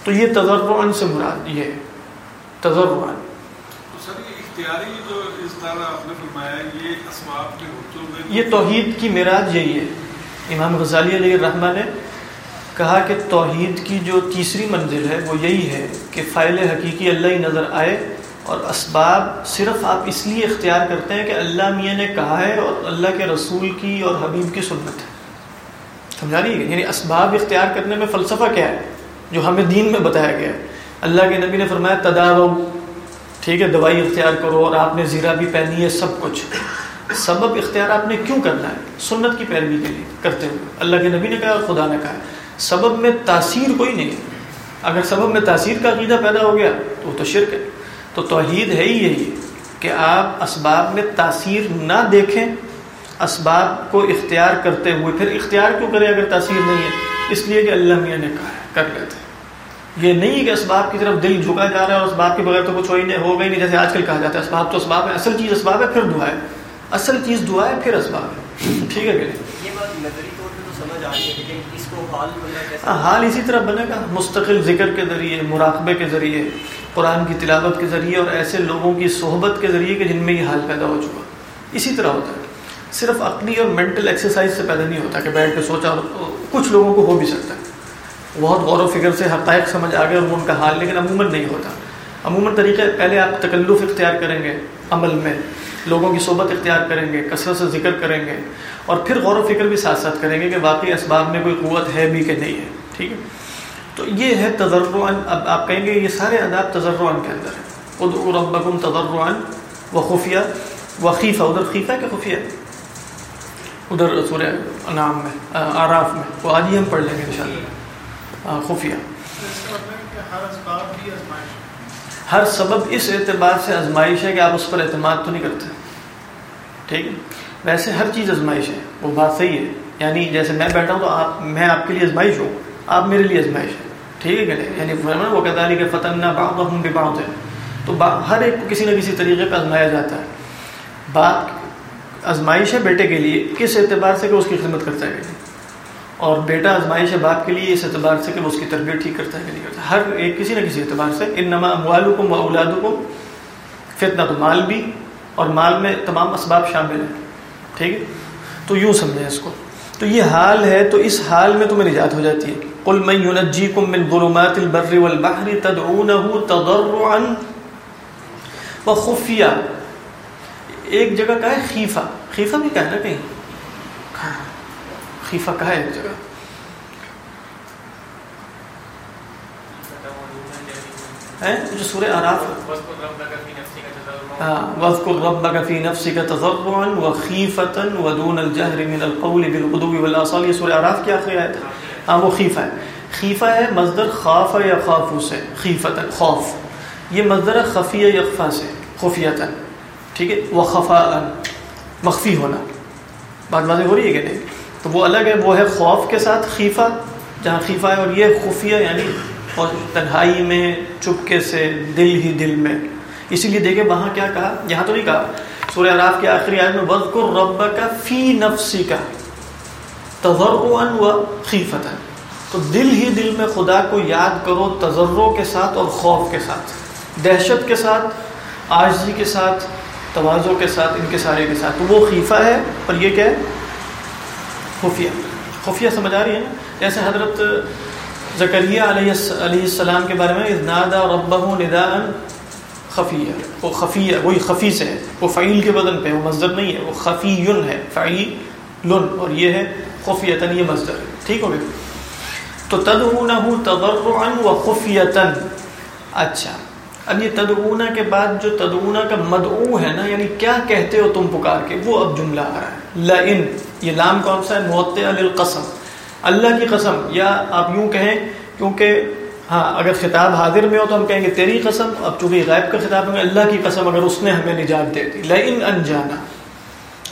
تو یہ تجربان سے مراد یہ ہے۔ تجربان یہ توحید کی معراج یہی ہے۔ امام غزالی علیہ الرحمٰ نے کہا کہ توحید کی جو تیسری منزل ہے، وہ یہی ہے کہ فائل حقیقی اللہ ہی نظر آئے اور اسباب صرف آپ اس لیے اختیار کرتے ہیں کہ اللہ میاں نے کہا ہے اور اللہ کے رسول کی اور حبیب کی سنت ہے۔ سمجھا رہی ہے یعنی اسباب اختیار کرنے میں فلسفہ کیا ہے؟ جو ہمیں دین میں بتایا گیا ہے۔ اللہ کے نبی نے فرمایا تداو ٹھیک ہے، دوائی اختیار کرو اور آپ نے زیرہ بھی پہنی ہے سب کچھ۔ سبب اختیار آپ نے کیوں کرنا ہے؟ سنت کی پیروی کے لیے کرتے ہوئے۔ اللہ کے نبی نے کہا اور خدا نے کہا۔ سبب میں تاثیر کوئی نہیں۔ اگر سبب میں تاثیر کا عقیدہ پیدا ہو گیا، تو وہ تو شرک ہے۔ تو توحید ہے ہی یہی کہ آپ اسباب میں تاثیر نہ دیکھیں، اسباب کو اختیار کرتے ہوئے۔ پھر اختیار کیوں کریں اگر تاثیر نہیں ہے؟ اس لیے کہ اللہ میاں نے کہا ہے، کر لیتے۔ یہ نہیں کہ اسباب کی طرف دل جھکا جا رہا ہے اور اسباب کے بغیر تو کچھ ہو ہی نہیں ہوگا ہی نہیں، جیسے آج کل کہا جاتا ہے، اسباب تو اسباب ہے، اصل چیز اسباب ہے، پھر دعا ہے۔ اصل چیز دعا ہے، پھر اسباب ہے۔ ٹھیک ہے کہ حال حال اسی طرح بنے گا۔ مستقل ذکر کے ذریعے، مراقبے کے ذریعے، قرآن کی تلاوت کے ذریعے اور ایسے لوگوں کی صحبت کے ذریعے کہ جن میں یہ حال پیدا ہو چکا۔ اسی طرح ہوتا ہے۔ صرف عقلی اور مینٹل ایکسرسائز سے پیدا نہیں ہوتا کہ بیٹھ کے سوچا، کچھ لوگوں کو ہو بھی سکتا ہے۔ بہت غور و فکر سے حقائق سمجھ آ گئے اور وہ ان کا حال، لیکن عموماً نہیں ہوتا۔ عموماً طریقہ پہلے آپ تکلف اختیار کریں گے عمل میں۔ لوگوں کی صحبت اختیار کریں گے، کثرت سے ذکر کریں گے اور پھر غور و فکر بھی ساتھ ساتھ کریں گے کہ واقعی اسباب میں کوئی قوت ہے بھی کہ نہیں ہے، ٹھیک ہے؟ تو یہ ہے تجربان اب آپ کہیں گے یہ سارے اداب تجربان کے اندر ہیں۔ خود ربکم تجربان و خفیہ و خیفہ، ادھر خیفہ کہ خفیہ ادھر سورہ نام میں آراف میں، وہ آج ہی ہم پڑھ لیں گے ان شاء اللہ خفیہ ہر سبب اس اعتبار سے آزمائش ہے کہ آپ اس پر اعتماد تو نہیں کرتے۔ ٹھیک ہے؟ ویسے ہر چیز آزمائش ہے، وہ بات صحیح ہے۔ یعنی جیسے میں بیٹھا ہوں تو آپ، میں آپ کے لیے آزمائش ہوں، آپ میرے لیے آزمائش ہے ٹھیک ہے کہ نہیں؟ یعنی وہ کہتا ہے کہ فتح نہ باغ ہوں بھی باؤ ہے تو ہر ایک کو کسی نہ کسی طریقے پہ آزمایا جاتا ہے۔ بات، آزمائش ہے بیٹے کے لیے، کس اعتبار سے کہ اس کی خدمت کرتا ہے۔ اور بیٹا آزمائش ہے باپ کے لیے، اس اعتبار سے کہ وہ اس کی تربیت ٹھیک کرتا ہے کہ نہیں کرتا۔ ہر ایک کسی نہ کسی اعتبار سے ان نما اموالکم و اولادکم فتنہ تو مال بھی اور مال میں تمام اسباب شامل ہیں۔ ٹھیک ہے؟ تو یوں سمجھیں اس کو۔ تو یہ حال ہے، تو اس حال میں تمہیں نجات ہو جاتی ہے۔ قل من ينجيكم من ظلمات البر والبحر تدعونه تضرعا وخفيا ایک جگہ کا ہے خیفہ۔ خیفہ بھی کہنا کہیں؟ خیفہ کا ہے۔ ایک جگہ جو سورہ آراف وَذْكُرْ رَبَّكَ فِي نَفْسِكَ تَضَرُّعًا وَخِيفَةً وَدُونَ الْجَهْرِ مِنَ الْقَوْلِ بِالْغُدُوِّ وَالْآصَالِ۔ یہ سورہ آراف کی آخری آیت ہے۔ ہاں وہ خیفہ ہے۔ خیفہ ہے مصدر خاف یا خافو سے؟ خیفتاً خوف یہ مصدر خفیہ یقفا سے؟ خفیتاً۔ ٹھیک ہے؟ مخفی ہونا۔ بات باتیں ہو رہی ہے کہ نہیں؟ تو وہ الگ ہے، وہ ہے خوف کے ساتھ خیفہ، جہاں خیفہ ہے اور یہ خفیہ یعنی اور تنہائی میں، چپکے سے، دل ہی دل میں۔ اسی لیے دیکھیں وہاں کیا کہا، یہاں تو نہیں کہا، سورہ عراف کی آخری آیت میں وَذْكُرْ رَبَّكَ فِي نَفْسِكَ تضرعن و خیفتن تو دل ہی دل میں خدا کو یاد کرو تجروں کے ساتھ اور خوف کے ساتھ، دہشت کے ساتھ، آجزی کے ساتھ توازوں کے ساتھ، ان کے سارے کے ساتھ۔ تو وہ خیفہ ہے اور یہ کیا ہے؟ خفیہ خفیہ سمجھ آ رہی ہے نا؟ جیسے حضرت زکریہ علیہ علیہ السلام کے بارے میں نادا ربہ ندا خفیہ وہ خفیہ وہی خفی سے ہے۔ وہ فعیل کے بدن پہ وہ مصدر نہیں ہے، وہ خفی ہے فعیل لن اور یہ ہے خفیتاً، یہ مصدر ہے۔ ٹھیک ہو گیا۔ تو تدعونہ تضرعا و خفیتاً۔ اچھا۔ اب یہ تدعونہ کے بعد جو تدعونہ کا مدعو ہے نا یعنی کیا کہتے ہو تم پکار کے؟ وہ اب جملہ آ رہا ہے۔ لئن، یہ لام کون سا ہے؟ موتع للقسم۔ اللہ کی قسم، یا آپ یوں کہیں، کیونکہ ہاں اگر خطاب حاضر میں ہو تو ہم کہیں گے تیری قسم، اب چونکہ غائب کا خطاب میں اللہ کی قسم اگر اس نے ہمیں نجات دے دی۔ لئن انجانا۔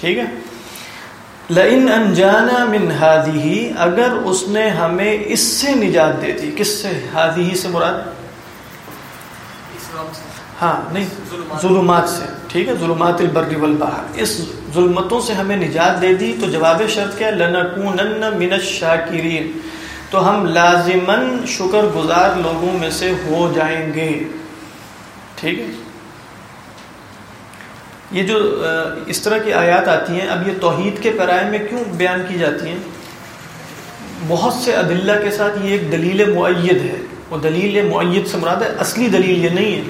ٹھیک ہے؟ لئن انجانا من ہادی اگر اس نے ہمیں اس سے نجات دے دی۔ کس سے؟ ہادی سے مراد؟ ہاں نہیں، ظلمات سے۔ ٹھیک ہے، ظلمات البر والبحر۔ اس ظلمتوں سے ہمیں نجات دے دی، تو جواب شرط کیا لنکونن من الشاکرین۔ تو ہم لازمن شکر گزار لوگوں میں سے ہو جائیں گے۔ ٹھیک ہے۔ یہ جو اس طرح کی آیات آتی ہیں، اب یہ توحید کے پیرائے میں کیوں بیان کی جاتی ہیں؟ بہت سے عدلہ کے ساتھ یہ ایک دلیل معید ہے۔ وہ دلیل معید سے مراد ہے، اصلی دلیل یہ نہیں ہے۔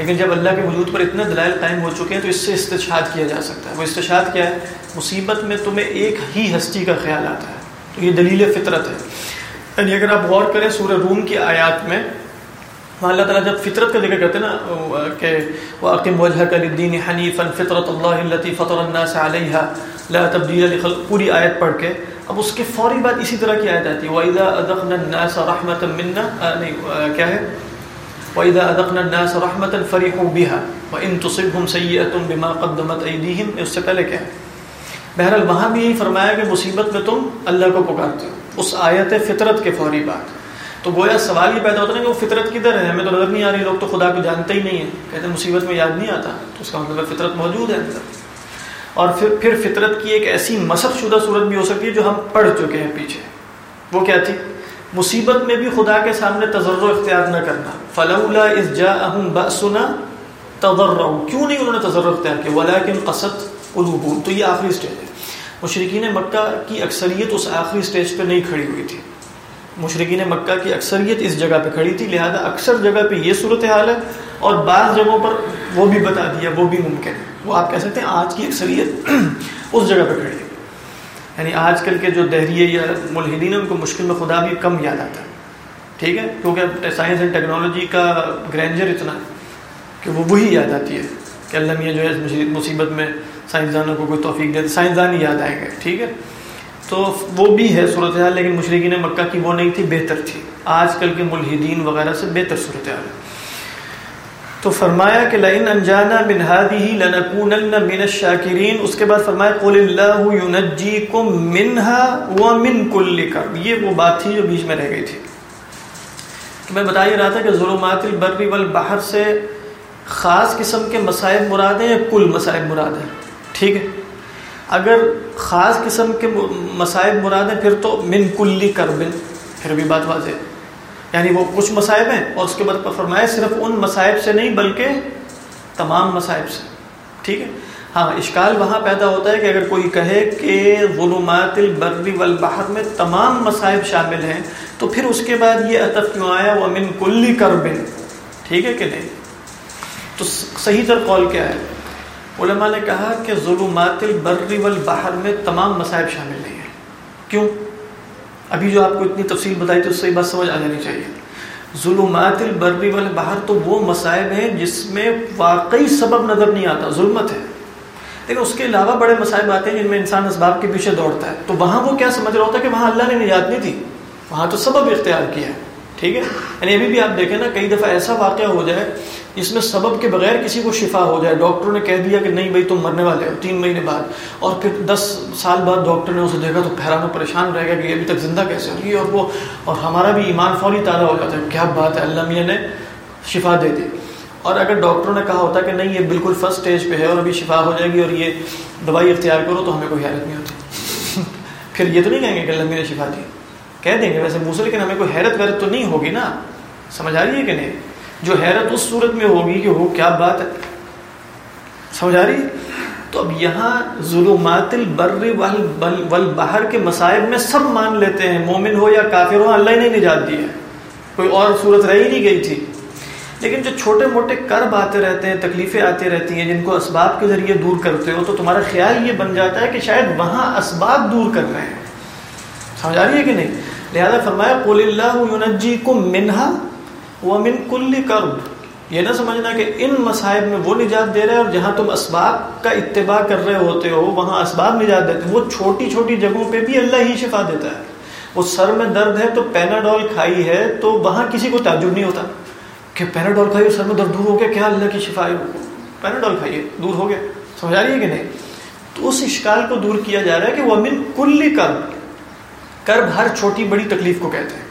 لیکن جب اللہ کے وجود پر اتنے دلائل قائم ہو چکے ہیں تو اس سے استشاد کیا جا سکتا ہے۔ وہ استشاد کیا ہے؟ مصیبت میں تمہیں ایک ہی ہستی کا خیال آتا ہے۔ تو یہ دلیل فطرت ہے۔ یعنی اگر آپ غور کریں سورہ روم کی آیات میں، وہاں اللہ تعالیٰ جب فطرت کا ذکر کرتے ہیں نا کہ وَأَقِمْ وَجْهَكَ لِلدِّينِ حَنِيفًا فِطْرَةَ اللَّهِ الَّتِي فَطَرَ النَّاسَ عَلَيْهَا لَا تَبْدِيلَ لِخَلْقِ۔ پوری آیت پڑھ کے۔ اب اس کے فوری بعد اسی طرح کی آیت آتی ہے۔ وَإِذَا أَذَقْنَا النَّاسَ رَحْمَةً مِنَّا نہیں کیا ہے؟ وَإِذَا أَذَقْنَا النَّاسَ رَحْمَةً فَرِحُوا بِهَا وَإِن تُصِبْهُمْ سَيِّئَةٌ بِمَا قَدَّمَتْ أَيْدِيهِمْ، اس سے پہلے کیا ہے؟ بہرحال وہاں بھی یہی فرمایا کہ مصیبت میں تم اللہ کو پکارتے ہو، اس آیت فطرت کے فوری بعد۔ تو گویا سوال یہ پیدا ہوتا ہے کہ وہ فطرت کدھر ہے؟ ہمیں تو نظر نہیں آ رہی، لوگ تو خدا کو جانتے ہی نہیں ہیں۔ کہتے ہیں مصیبت میں یاد نہیں آتا، تو اس کا مطلب فطرت موجود ہے اندر۔ اور پھر پھر فطرت کی ایک ایسی مسخ شدہ صورت بھی ہو سکتی ہے جو ہم پڑھ چکے ہیں پیچھے۔ وہ کیا تھی؟ مصیبت میں بھی خدا کے سامنے تجرب اختیار نہ کرنا۔ فلولا اس جا بسنا تغر کیوں نہیں انہوں نے تجرب اختیار کیا ولیکن قصد قلوب تو یہ آخری اسٹیج ہے۔ مشرقین مکہ کی اکثریت اس آخری اسٹیج پہ نہیں کھڑی ہوئی تھی۔ مشرقین مکہ کی اکثریت اس جگہ پہ کھڑی تھی، لہذا اکثر جگہ پہ یہ صورت حال ہے اور بعض جگہوں پر وہ بھی بتا دیا، وہ بھی ممکن ہے۔ وہ آپ کہہ سکتے ہیں آج کی اکثریت اس جگہ پہ کھڑی ہے۔ یعنی آج کل کے جو دہریے یا ملحدین ان کو مشکل میں خدا بھی کم یاد آتا ہے۔ ٹھیک ہے؟ کیونکہ سائنس اینڈ ٹیکنالوجی کا گرینجر اتنا ہے کہ وہ وہی یاد آتی ہے کہ اللہ میاں جو ہے مصیبت میں سائنسدانوں کو کوئی توفیق دے سائنسدان ہی یاد آئیں گے ٹھیک ہے؟ تو وہ بھی ہے صورتحال، لیکن مشرقین مکہ کی وہ نہیں تھی، بہتر تھی۔ آج کل کے ملحدین وغیرہ سے بہتر صورتحال ہے۔ تو فرمایا کہ لئن انجانا من هذه لنكونن من الشاکرین۔ اس کے بعد فرمایا، قل اللہ ينجيكم منها ومن كل کرب یہ وہ بات تھی جو بیچ میں رہ گئی تھی۔ میں بتا ہی رہا تھا کہ ظلمات البر والبحر سے خاص قسم کے مصائب مراد ہیں یا کل مصائب مراد ہیں؟ ٹھیک ہے؟ اگر خاص قسم کے مصائب مراد ہیں پھر تو من کلی کربن، پھر بھی بات واضح ہے۔ یعنی وہ کچھ مصائب ہیں اور اس کے بعد فرمایا صرف ان مصائب سے نہیں بلکہ تمام مصائب سے۔ ٹھیک ہے؟ ہاں اشکال وہاں پیدا ہوتا ہے کہ اگر کوئی کہے کہ ظلمات البر والبحر میں تمام مصائب شامل ہیں تو پھر اس کے بعد یہ عطف کیوں آیا؟ وہ من کلی کربن ٹھیک ہے کہ نہیں؟ تو صحیح تر قول کیا ہے؟ علماء نے کہا کہ ظلمات البر والبحر میں تمام مصائب شامل نہیں ہیں۔ کیوں؟ ابھی جو آپ کو اتنی تفصیل بتائی تو صحیح بات سمجھ آ جانی چاہیے۔ ظلمات البری والے باہر تو وہ مصائب ہیں جس میں واقعی سبب نظر نہیں آتا، ظلمت ہے۔ لیکن اس کے علاوہ بڑے مصائب آتے ہیں جن میں انسان اسباب کے پیچھے دوڑتا ہے۔ تو وہاں وہ کیا سمجھ رہا ہوتا ہے کہ وہاں اللہ نے نجات نہیں تھی وہاں تو سبب اختیار کیا ہے، ٹھیک ہے؟ یعنی ابھی بھی آپ دیکھیں نا، کئی دفعہ ایسا واقعہ ہو جائے اس میں سبب کے بغیر کسی کو شفا ہو جائے۔ ڈاکٹروں نے کہہ دیا کہ نہیں بھائی، تم مرنے والے ہو، تین مہینے بعد۔ اور پھر دس سال بعد ڈاکٹر نے اسے دیکھا تو پھیرا میں پریشان رہ گیا کہ ابھی تک زندہ کیسے ہوگی اور وہ اور ہمارا بھی ایمان فوری تازہ ہو جاتا ہے۔ کیا بات ہے، اللہ میاں نے شفا دے دی۔ اور اگر ڈاکٹروں نے کہا ہوتا کہ نہیں، یہ بالکل فرسٹ اسٹیج پہ ہے اور ابھی شفا ہو جائے گی اور یہ دوائی اختیار کرو تو ہمیں کوئی حیرت نہیں ہوتی۔ پھر یہ تو نہیں کہیں گے کہ اللہ میاں نے شفا دی۔ کہہ دیں گے، ویسے موسل لیکن ہمیں کوئی حیرت ویرت تو نہیں ہوگی نا؟ سمجھ آ رہی ہے کہ نہیں؟ جو حیرت اس صورت میں ہوگی کہ وہ کیا بات ہے؟ سمجھ آ رہی تو اب یہاں ظلمات البر والبحر کے مصائب میں سب مان لیتے ہیں، مومن ہو یا کافر ہو، اللہ ہی نہیں نجات دی ہے۔ کوئی اور صورت رہ ہی نہیں گئی تھی۔ لیکن جو چھوٹے موٹے کرب آتے رہتے ہیں، تکلیفیں آتی رہتی ہیں، جن کو اسباب کے ذریعے دور کرتے ہو، تو تمہارا خیال یہ بن جاتا ہے کہ شاید وہاں اسباب دور کر رہے ہیں۔ سمجھ آ رہی ہے کہ نہیں؟ لہٰذا فرمایا قول اللہ منہا ومن کل کرب یہ نہ سمجھنا کہ ان مصائب میں وہ نجات دے رہے ہیں اور جہاں تم اسباب کا اتباع کر رہے ہوتے ہو، وہاں اسباب نجات دیتے ہیں۔ وہ چھوٹی چھوٹی جگہوں پہ بھی اللہ ہی شفا دیتا ہے۔ وہ سر میں درد ہے تو پیناڈول کھائی ہے تو وہاں کسی کو تعجب نہیں ہوتا۔ کہ پیناڈول کھائی سر میں درد دور ہو گیا، کیا اللہ کی شفا ہے؟ پیناڈول کھائیے دور ہو گیا۔ سمجھ آ رہی ہے کہ نہیں؟ تو اس اشکال کو دور کیا جا رہا ہے کہ وہ امن کل کرب کرب ہر چھوٹی بڑی تکلیف کو کہتے ہیں۔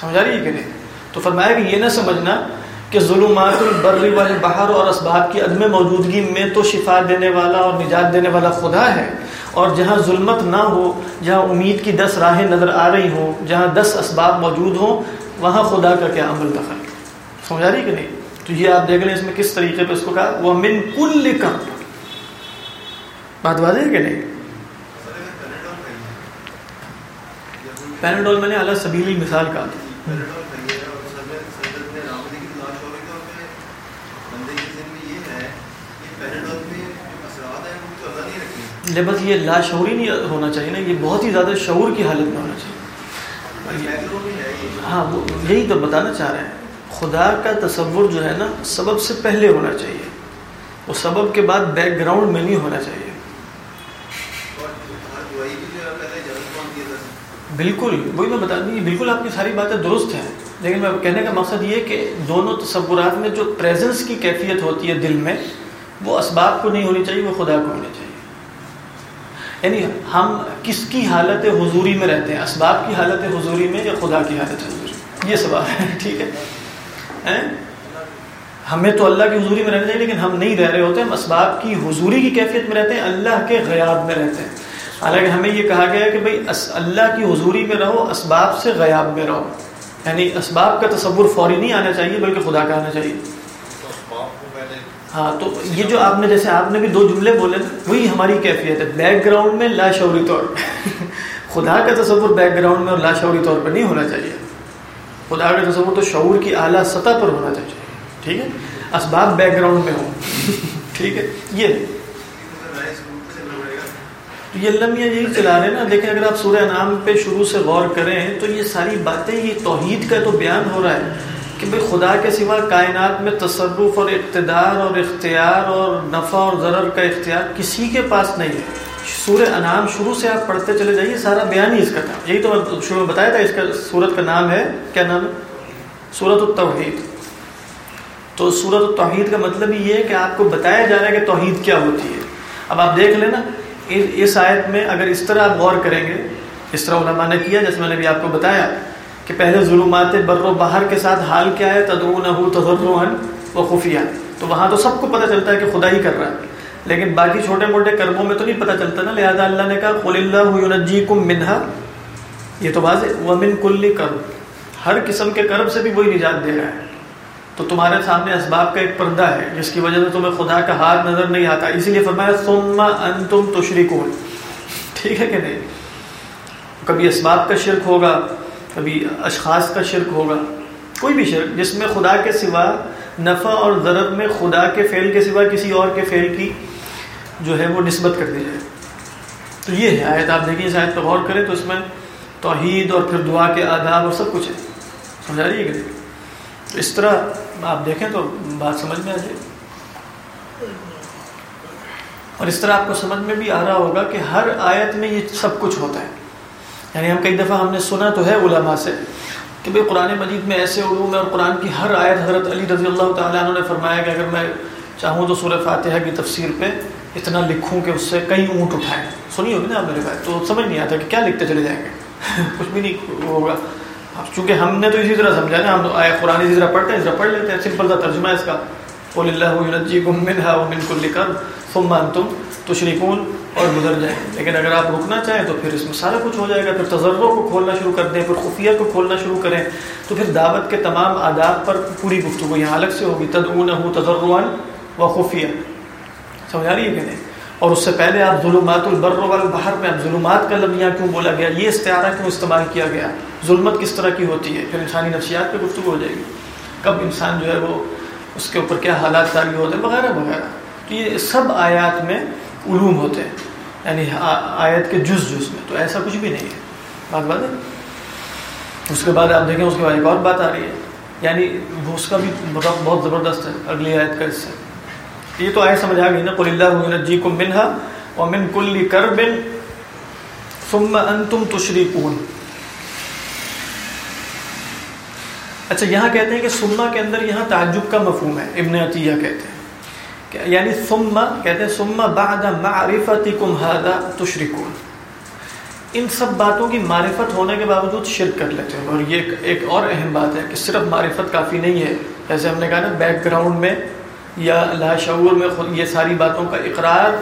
سمجھ آ رہی ہے کہ نہیں؟ تو فرمایا کہ یہ نہ سمجھنا کہ ظلمات البر والے بہار اور اسباب کی عدم موجودگی میں تو شفا دینے والا اور نجات دینے والا خدا ہے۔ اور جہاں ظلمت نہ ہو، جہاں امید کی دس راہیں نظر آ رہی ہوں، جہاں دس اسباب موجود ہوں، وہاں خدا کا کیا عمل دخل؟ سمجھا رہی کہ نہیں؟ تو یہ آپ دیکھ لیں اس میں کس طریقے پہ اس کو کہا؟ وہ من کل کر بات واضح ہے کہ نہیں؟ پیناڈول میں نے اعلیٰ سبیلی مثال کہا تھا۔ بس یہ لاشعوری نہیں ہونا چاہیے نا، یہ بہت ہی زیادہ شعور کی حالت میں ہونا چاہیے۔ ہاں وہ یہی تو بتانا چاہ رہے ہیں۔ خدا کا تصور جو ہے نا، سبب سے پہلے ہونا چاہیے۔ وہ سبب کے بعد بیک گراؤنڈ میں نہیں ہونا چاہیے۔ بالکل، وہی میں بتا دوں بالکل آپ کی ساری باتیں درست ہیں، لیکن میں کہنے کا مقصد یہ کہ دونوں تصورات میں جو پریزنس کی کیفیت ہوتی ہے دل میں، وہ اسباب کو نہیں ہونی چاہیے، وہ خدا کو ہونی چاہیے۔ یعنی ہم کس کی حالت حضوری میں رہتے ہیں؟ اسباب کی حالت حضوری میں یا خدا کی حالت حضوری یہ سوال ہے، ٹھیک ہے؟ ہمیں تو اللہ کی حضوری میں رہنا چاہیے، لیکن ہم نہیں رہ رہے ہوتے، ہم اسباب کی حضوری کی کیفیت میں رہتے ہیں، اللہ کے غیاب میں رہتے ہیں۔ حالانکہ ہمیں یہ کہا گیا کہ بھئی اس- اللہ کی حضوری میں رہو اسباب سے غیاب میں رہو۔ یعنی اسباب کا تصور فوری نہیں آنا چاہیے بلکہ خدا کا آنا چاہیے۔ ہاں تو یہ جو آپ نے جیسے آپ نے بھی دو جملے بولے وہی ہماری کیفیت ہے۔ بیک گراؤنڈ میں لاشعوری طور۔ خدا کا تصور بیک گراؤنڈ میں اور لاشعوری طور پر نہیں ہونا چاہیے۔ خدا کا تصور تو شعور کی اعلیٰ سطح پر ہونا چاہیے۔ ٹھیک ہے؟ اسباب بیک گراؤنڈ میں ہوں۔ ٹھیک ہے؟ یہ۔ یہ اللہ یہی چلا رہے ہیں نا دیکھیں اگر آپ سورہ نام پہ شروع سے غور کریں تو یہ ساری باتیں یہ توحید کا تو بیان ہو رہا ہے کہ بھئی خدا کے سوا کائنات میں تصرف اور اقتدار اور اختیار اور نفع اور ضرر کا اختیار کسی کے پاس نہیں ہے۔ سورہ انعام شروع سے آپ پڑھتے چلے جائیے، سارا بیان ہی اس کا تھا۔ یہی تو میں شروع میں بتایا تھا، اس کا سورت کا نام ہے، کیا نام ہے؟ سورت التوحید۔ تو سورت التوحید کا مطلب یہ ہے کہ آپ کو بتایا جا رہا ہے کہ توحید کیا ہوتی ہے۔ اب آپ دیکھ لینا اس آیت میں اگر اس طرح آپ غور کریں گے، اس طرح علماء نے کیا، جیسے میں نے بھی آپ کو بتایا کہ پہلے ظلمات بر و باہر کے ساتھ حال کیا ہے تدعونہ تضرعا و خفیہ تو وہاں تو سب کو پتہ چلتا ہے کہ خدا ہی کر رہا ہے۔ لیکن باقی چھوٹے موٹے کرموں میں تو نہیں پتہ چلتا نا۔ لہذا اللہ نے کہا، قل اللہ ینجیکم منہا یہ تو واضح ومن کل کرب ہر قسم کے کرب سے بھی وہی نجات دے رہا ہے۔ تو تمہارے سامنے اسباب کا ایک پردہ ہے، جس کی وجہ سے تمہیں خدا کا ہاتھ نظر نہیں آتا۔ اسی لیے فرمایا، ثم انتم تشرکون ٹھیک ہے کہ نہیں؟ کبھی اسباب کا شرک ہوگا، کبھی اشخاص کا شرک ہوگا۔ کوئی بھی شرک، جس میں خدا کے سوا نفع اور ضرر میں خدا کے فعل کے سوا کسی اور کے فعل کی جو ہے وہ نسبت کر دی جائے۔ تو یہ ہے آیت، آپ دیکھیں، اس آیت پہ غور کریں تو اس میں توحید اور پھر دعا کے آداب اور سب کچھ ہے۔ سمجھا رہی ہے کہ نہیں؟ اس طرح آپ دیکھیں تو بات سمجھ میں آ جائے۔ اور اس طرح آپ کو سمجھ میں بھی آ رہا ہوگا کہ ہر آیت میں یہ سب کچھ ہوتا ہے۔ یعنی ہم کئی دفعہ ہم نے سنا تو ہے علماء سے کہ بھئی قرآن مجید میں ایسے علوم ہے اور قرآن کی ہر آیت حضرت علی رضی اللہ تعالیٰ عنہ نے فرمایا کہ اگر میں چاہوں تو سورہ فاتحہ کی تفسیر پہ اتنا لکھوں کہ اس سے کئی اونٹ اٹھائیں۔ سنی ہوگی نا آپ میرے بات تو سمجھ نہیں آتا کہ کیا لکھتے چلے جائیں گے۔ کچھ بھی نہیں ہوگا۔ اب چونکہ ہم نے تو اسی طرح سمجھا نا، ہم آئے قرآن اسی طرح پڑھتے ہیں اس طرح پڑھ لیتے ہیں۔ سمپل سا ترجمہ ہے اس کا۔ قول اللہ ینجیکم منہا ومن کل کرب ثم انتم تشرکون اور گزر جائیں لیکن اگر آپ رکنا چاہیں تو پھر اس میں سارا کچھ ہو جائے گا۔ پھر تجربوں کو کھولنا شروع کر دیں، پھر خفیہ کو کھولنا شروع کریں۔ تو پھر دعوت کے تمام آداب پر پوری گفتگو یہاں الگ سے ہوگی۔ تدعونہ تجرعا و خفیہ سمجھا رہی ہے کہ نہیں؟ اور اس سے پہلے آپ ظلمات البر والبحر میں، اب ظلمات کا لفظ یہاں کیوں بولا گیا؟ یہ استعارہ کیوں استعمال کیا گیا؟ ظلمت کس طرح کی ہوتی ہے؟ پھر انسانی نفسیات پہ گفتگو ہو جائے گی۔ کب انسان جو ہے وہ اس کے اوپر کیا حالات ساری ہوتے ہیں؟ وغیرہ وغیرہ۔ تو یہ سب آیات میں علوم ہوتے ہیں۔ یعنی آیت کے جز جز میں، تو ایسا کچھ بھی نہیں ہے۔ بات بات ہے؟ اس کے بعد آپ دیکھیں، اس کے بعد ایک اور بات آ رہی ہے۔ یعنی وہ اس کا بھی بہت بہت زبردست ہے، اگلی آیت کا اس سے یہ تو آئے سمجھ آ گئی نا، قل اللہ ینجیکم منہا ومن کل کرب ثم انتم تشریکون اچھا یہاں کہتے ہیں کہ سما کے اندر یہاں تعجب کا مفہوم ہے ابن عطیہ کہتے ہیں۔ کہ یعنی ثم کہتے ہیں ثم بعد معرفتکم هذا تشرکون۔ ان سب باتوں کی معرفت ہونے کے باوجود شرک کر لیتے ہیں۔ اور یہ ایک, اور اہم بات ہے کہ صرف معرفت کافی نہیں ہے۔ جیسے ہم نے کہا نا بیک گراؤنڈ میں یا لاشعور میں خود یہ ساری باتوں کا اقرار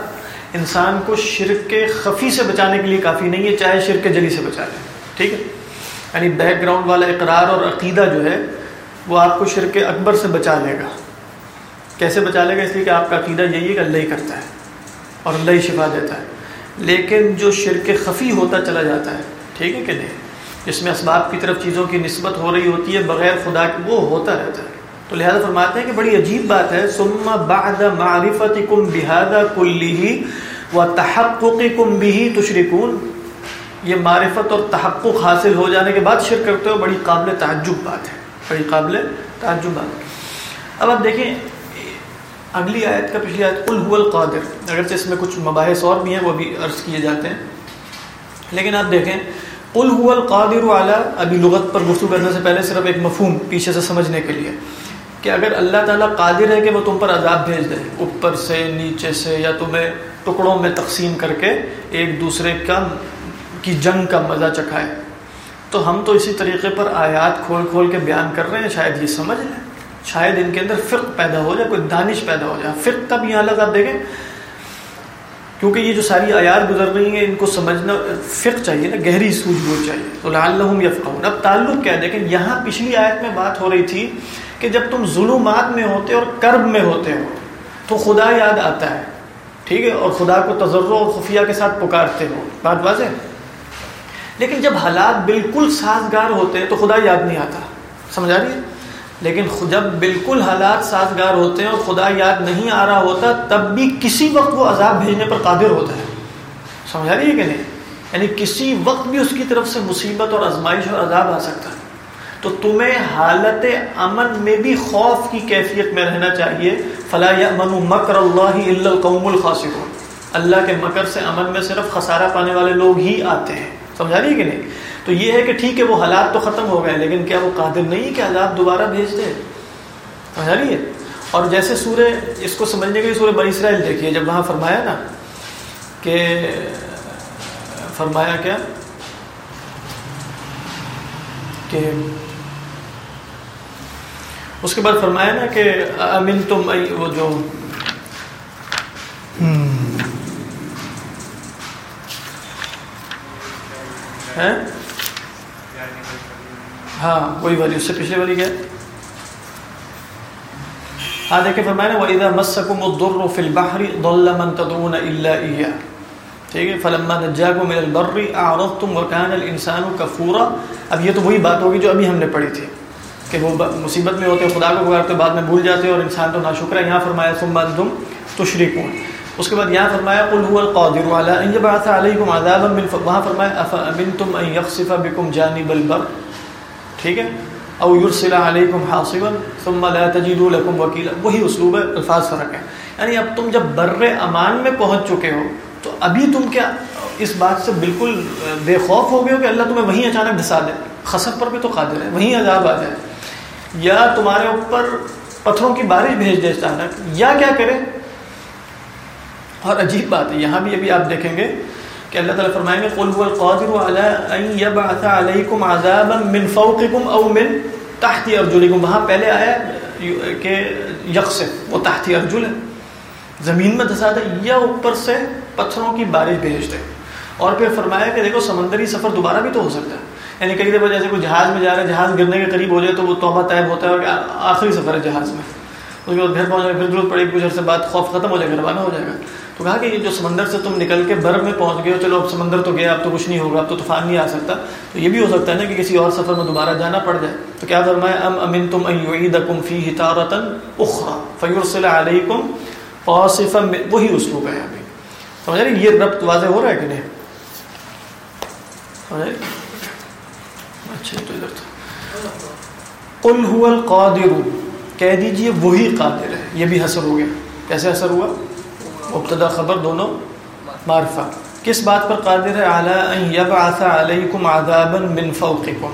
انسان کو شرک کے خفی سے بچانے کے لیے کافی نہیں ہے چاہے شرک کے جلی سے بچا لے۔ ٹھیک ہے؟ یعنی بیک گراؤنڈ والا اقرار اور عقیدہ جو ہے وہ آپ کو شرک اکبر سے بچا لے گا۔ کیسے بچا لے گا؟ اس لیے کہ آپ کا عقیدہ یہی ہے کہ اللہ ہی کرتا ہے اور اللہ ہی شفا دیتا ہے۔ لیکن جو شرک خفی ہوتا چلا جاتا ہے، ٹھیک ہے کہ نہیں؟ جس میں اسباب کی طرف چیزوں کی نسبت ہو رہی ہوتی ہے، بغیر خدا کے وہ ہوتا رہتا ہے۔ تو لہذا فرماتے ہیں کہ بڑی عجیب بات ہے، ثم بعد معرفتکم بهذا كله وتحققكم به تشركون یہ معرفت اور تحقق حاصل ہو جانے کے بعد شرک کرتے ہو، بڑی قابل تعجب بات ہے، بڑی قابل تعجب بات ہے۔ اب آپ دیکھیں، اگلی آیت کا پچھلی آیت، قل القادر۔ اگرچہ اس میں کچھ مباحث اور بھی ہیں، وہ بھی عرض کیے جاتے ہیں۔ لیکن آپ دیکھیں، قل القادر على ابھی لغت پر گفتگو کرنے سے پہلے صرف ایک مفہوم پیچھے سے سمجھنے کے لیے کہ اگر اللہ تعالیٰ قادر ہے کہ وہ تم پر عذاب بھیج دے، اوپر سے، نیچے سے، یا تمہیں ٹکڑوں میں تقسیم کر کے ایک دوسرے کا کی جنگ کا مزہ چکھائے تو ہم تو اسی طریقے پر آیات کھول کھول کے بیان کر رہے ہیں، شاید یہ سمجھ لیں۔ شاید ان کے اندر فرق پیدا ہو جائے، کوئی دانش پیدا ہو جائے۔ فرق کا بھی یہاں لگ آپ دیکھیں۔ کیونکہ یہ جو ساری آیات گزر رہی ہیں، ان کو سمجھنا فقہ چاہیے نا، گہری سوجھ بوجھ چاہیے۔ تو لعلہم یفقہون۔ اب تعلق کیا ہے؟ دیکھیں، یہاں پچھلی آیت میں بات ہو رہی تھی کہ جب تم ظلمات میں ہوتے اور کرب میں ہوتے ہو، تو خدا یاد آتا ہے، ٹھیک ہے؟ اور خدا کو تجرب اور خفیہ کے ساتھ پکارتے ہو۔ بات واضح لیکن جب حالات بالکل سازگار ہوتے ہیں تو خدا یاد نہیں آتا۔ سمجھا رہی ہے؟ لیکن جب بالکل حالات سازگار ہوتے ہیں اور خدا یاد نہیں آ رہا ہوتا، تب بھی کسی وقت وہ عذاب بھیجنے پر قادر ہوتا ہے۔ سمجھا رہی ہے کہ نہیں؟ یعنی کسی وقت بھی اس کی طرف سے مصیبت اور آزمائش اور عذاب آ سکتا ہے۔ تو تمہیں حالت امن میں بھی خوف کی کیفیت میں رہنا چاہیے۔ فلاح امن مکر اللہ القوم الخاصر اللہ کے مکر سے امن میں صرف خسارہ پانے والے لوگ ہی آتے ہیں۔ سمجھا رہی ہے کہ نہیں؟ تو یہ ہے کہ ٹھیک ہے، وہ حالات تو ختم ہو گئے، لیکن کیا وہ قادر نہیں کہ عذاب دوبارہ بھیج دے؟ سمجھا رہی ہے؟ اور جیسے سورہ، اس کو سمجھنے کے لیے سورہ بنی اسرائیل دیکھیے، جب وہاں فرمایا نا کہ، فرمایا کیا؟ کہ اس کے بعد فرمایا نا کہ امن تم وہ جو ہے ہاں وہی والی، اس سے پچھلے والی کیا؟ ہاں دیکھیں، فرمایا نا، وَإِذَا مَسَّكُمُ الضُّرُّ فِي الْبَحْرِ ضَلَّ مَن تَدْعُونَ إِلَّا إِيَّاهُ. ٹھیک ہے، فلما نجاکم من البر اعرضتم وكان الانسان كفورا. اب یہ تو وہی بات ہوگی جو ابھی ہم نے پڑھی تھی، کہ وہ مصیبت میں ہوتے خدا کو پکارتے بعد میں بھول جاتے اور انسان تو ناشکر ہے، یہاں فرمایا، ثم انتم تشركون. اس کے بعد یہاں فرمایا، قل هو القادر على ان يبعث عليكم عذابا من فوق وہاں فرمایا افامنتم ان يخسف بكم جانب البر؟ ٹھیک ہے؟ او يرسل عليكم حاصبا ثم لا تجدوا لكم وكيلا. وہی اسلوب ہے الفاظ فرق ہے. یعنی اب تم جب بر امان میں پہنچ چکے ہو، تو ابھی تم کیا اس بات سے بالکل بے خوف ہو گئے ہو کہ اللہ تمہیں وہیں اچانک دھسا دے؟ خسف پر بھی تو قادر ہے، وہیں عذاب آ جائے۔ یا تمہارے اوپر پتھروں کی بارش بھیج دے اچانک یا کیا کرے؟ اور عجیب بات ہے۔ یہاں بھی ابھی آپ دیکھیں گے کہ اللہ تعالیٰ فرمائیں گے قل هو القادر على ان يبعث عليكم عذابا من فوقكم او من تحت ارجلكم وہاں پہلے آیا کہ یکس وہ تحت ارجل ہے۔ زمین میں دھسا دے یا اوپر سے پتھروں کی بارش بھیج دے اور پھر فرمایا کہ دیکھو، سمندری سفر دوبارہ بھی تو ہو سکتا ہے۔ یعنی کئی دفعہ جیسے کوئی جہاز میں جا رہا ہے، جہاز گرنے کے قریب ہو جائے تو وہ توبہ طیب ہوتا ہے اور آخری سفر ہے جہاز میں۔ اس کے بعد گھر پہنچ پھر ضرورت پڑے گی، کچھ عرصے بعد خوف ختم ہو جائے گا روانہ ہو جائے گا۔ تو کہا کہ یہ جو سمندر سے تم نکل کے برف میں پہنچ گئے ہو، چلو اب سمندر تو گیا، اب تو کچھ نہیں ہوگا، اب تو طوفان نہیں آ سکتا۔ تو یہ بھی ہو سکتا ہے نا کہ کسی اور سفر میں دوبارہ جانا پڑ جائے۔ تو کیا فرمایا؟ ام امن تم ایدکم فی ہتارتن اخرا فیرسل علیکم قاصفا وہی اسلوب ہے۔ ابھی سمجھ رہے یہ ربط واضح ہو رہا ہے کہ نہیں؟ سمجھ اچھا تو ادھر تھا۔ قل هو القادر۔ کہہ دیجیے وہی قادر ہے، یہ بھی حسر ہو گیا۔ کیسے حسر ہوا؟ مبتدا خبر دونوں معرفہ کس بات پر قادر ہے؟ اعلی یبعث علیکم عذابا من فوقکم۔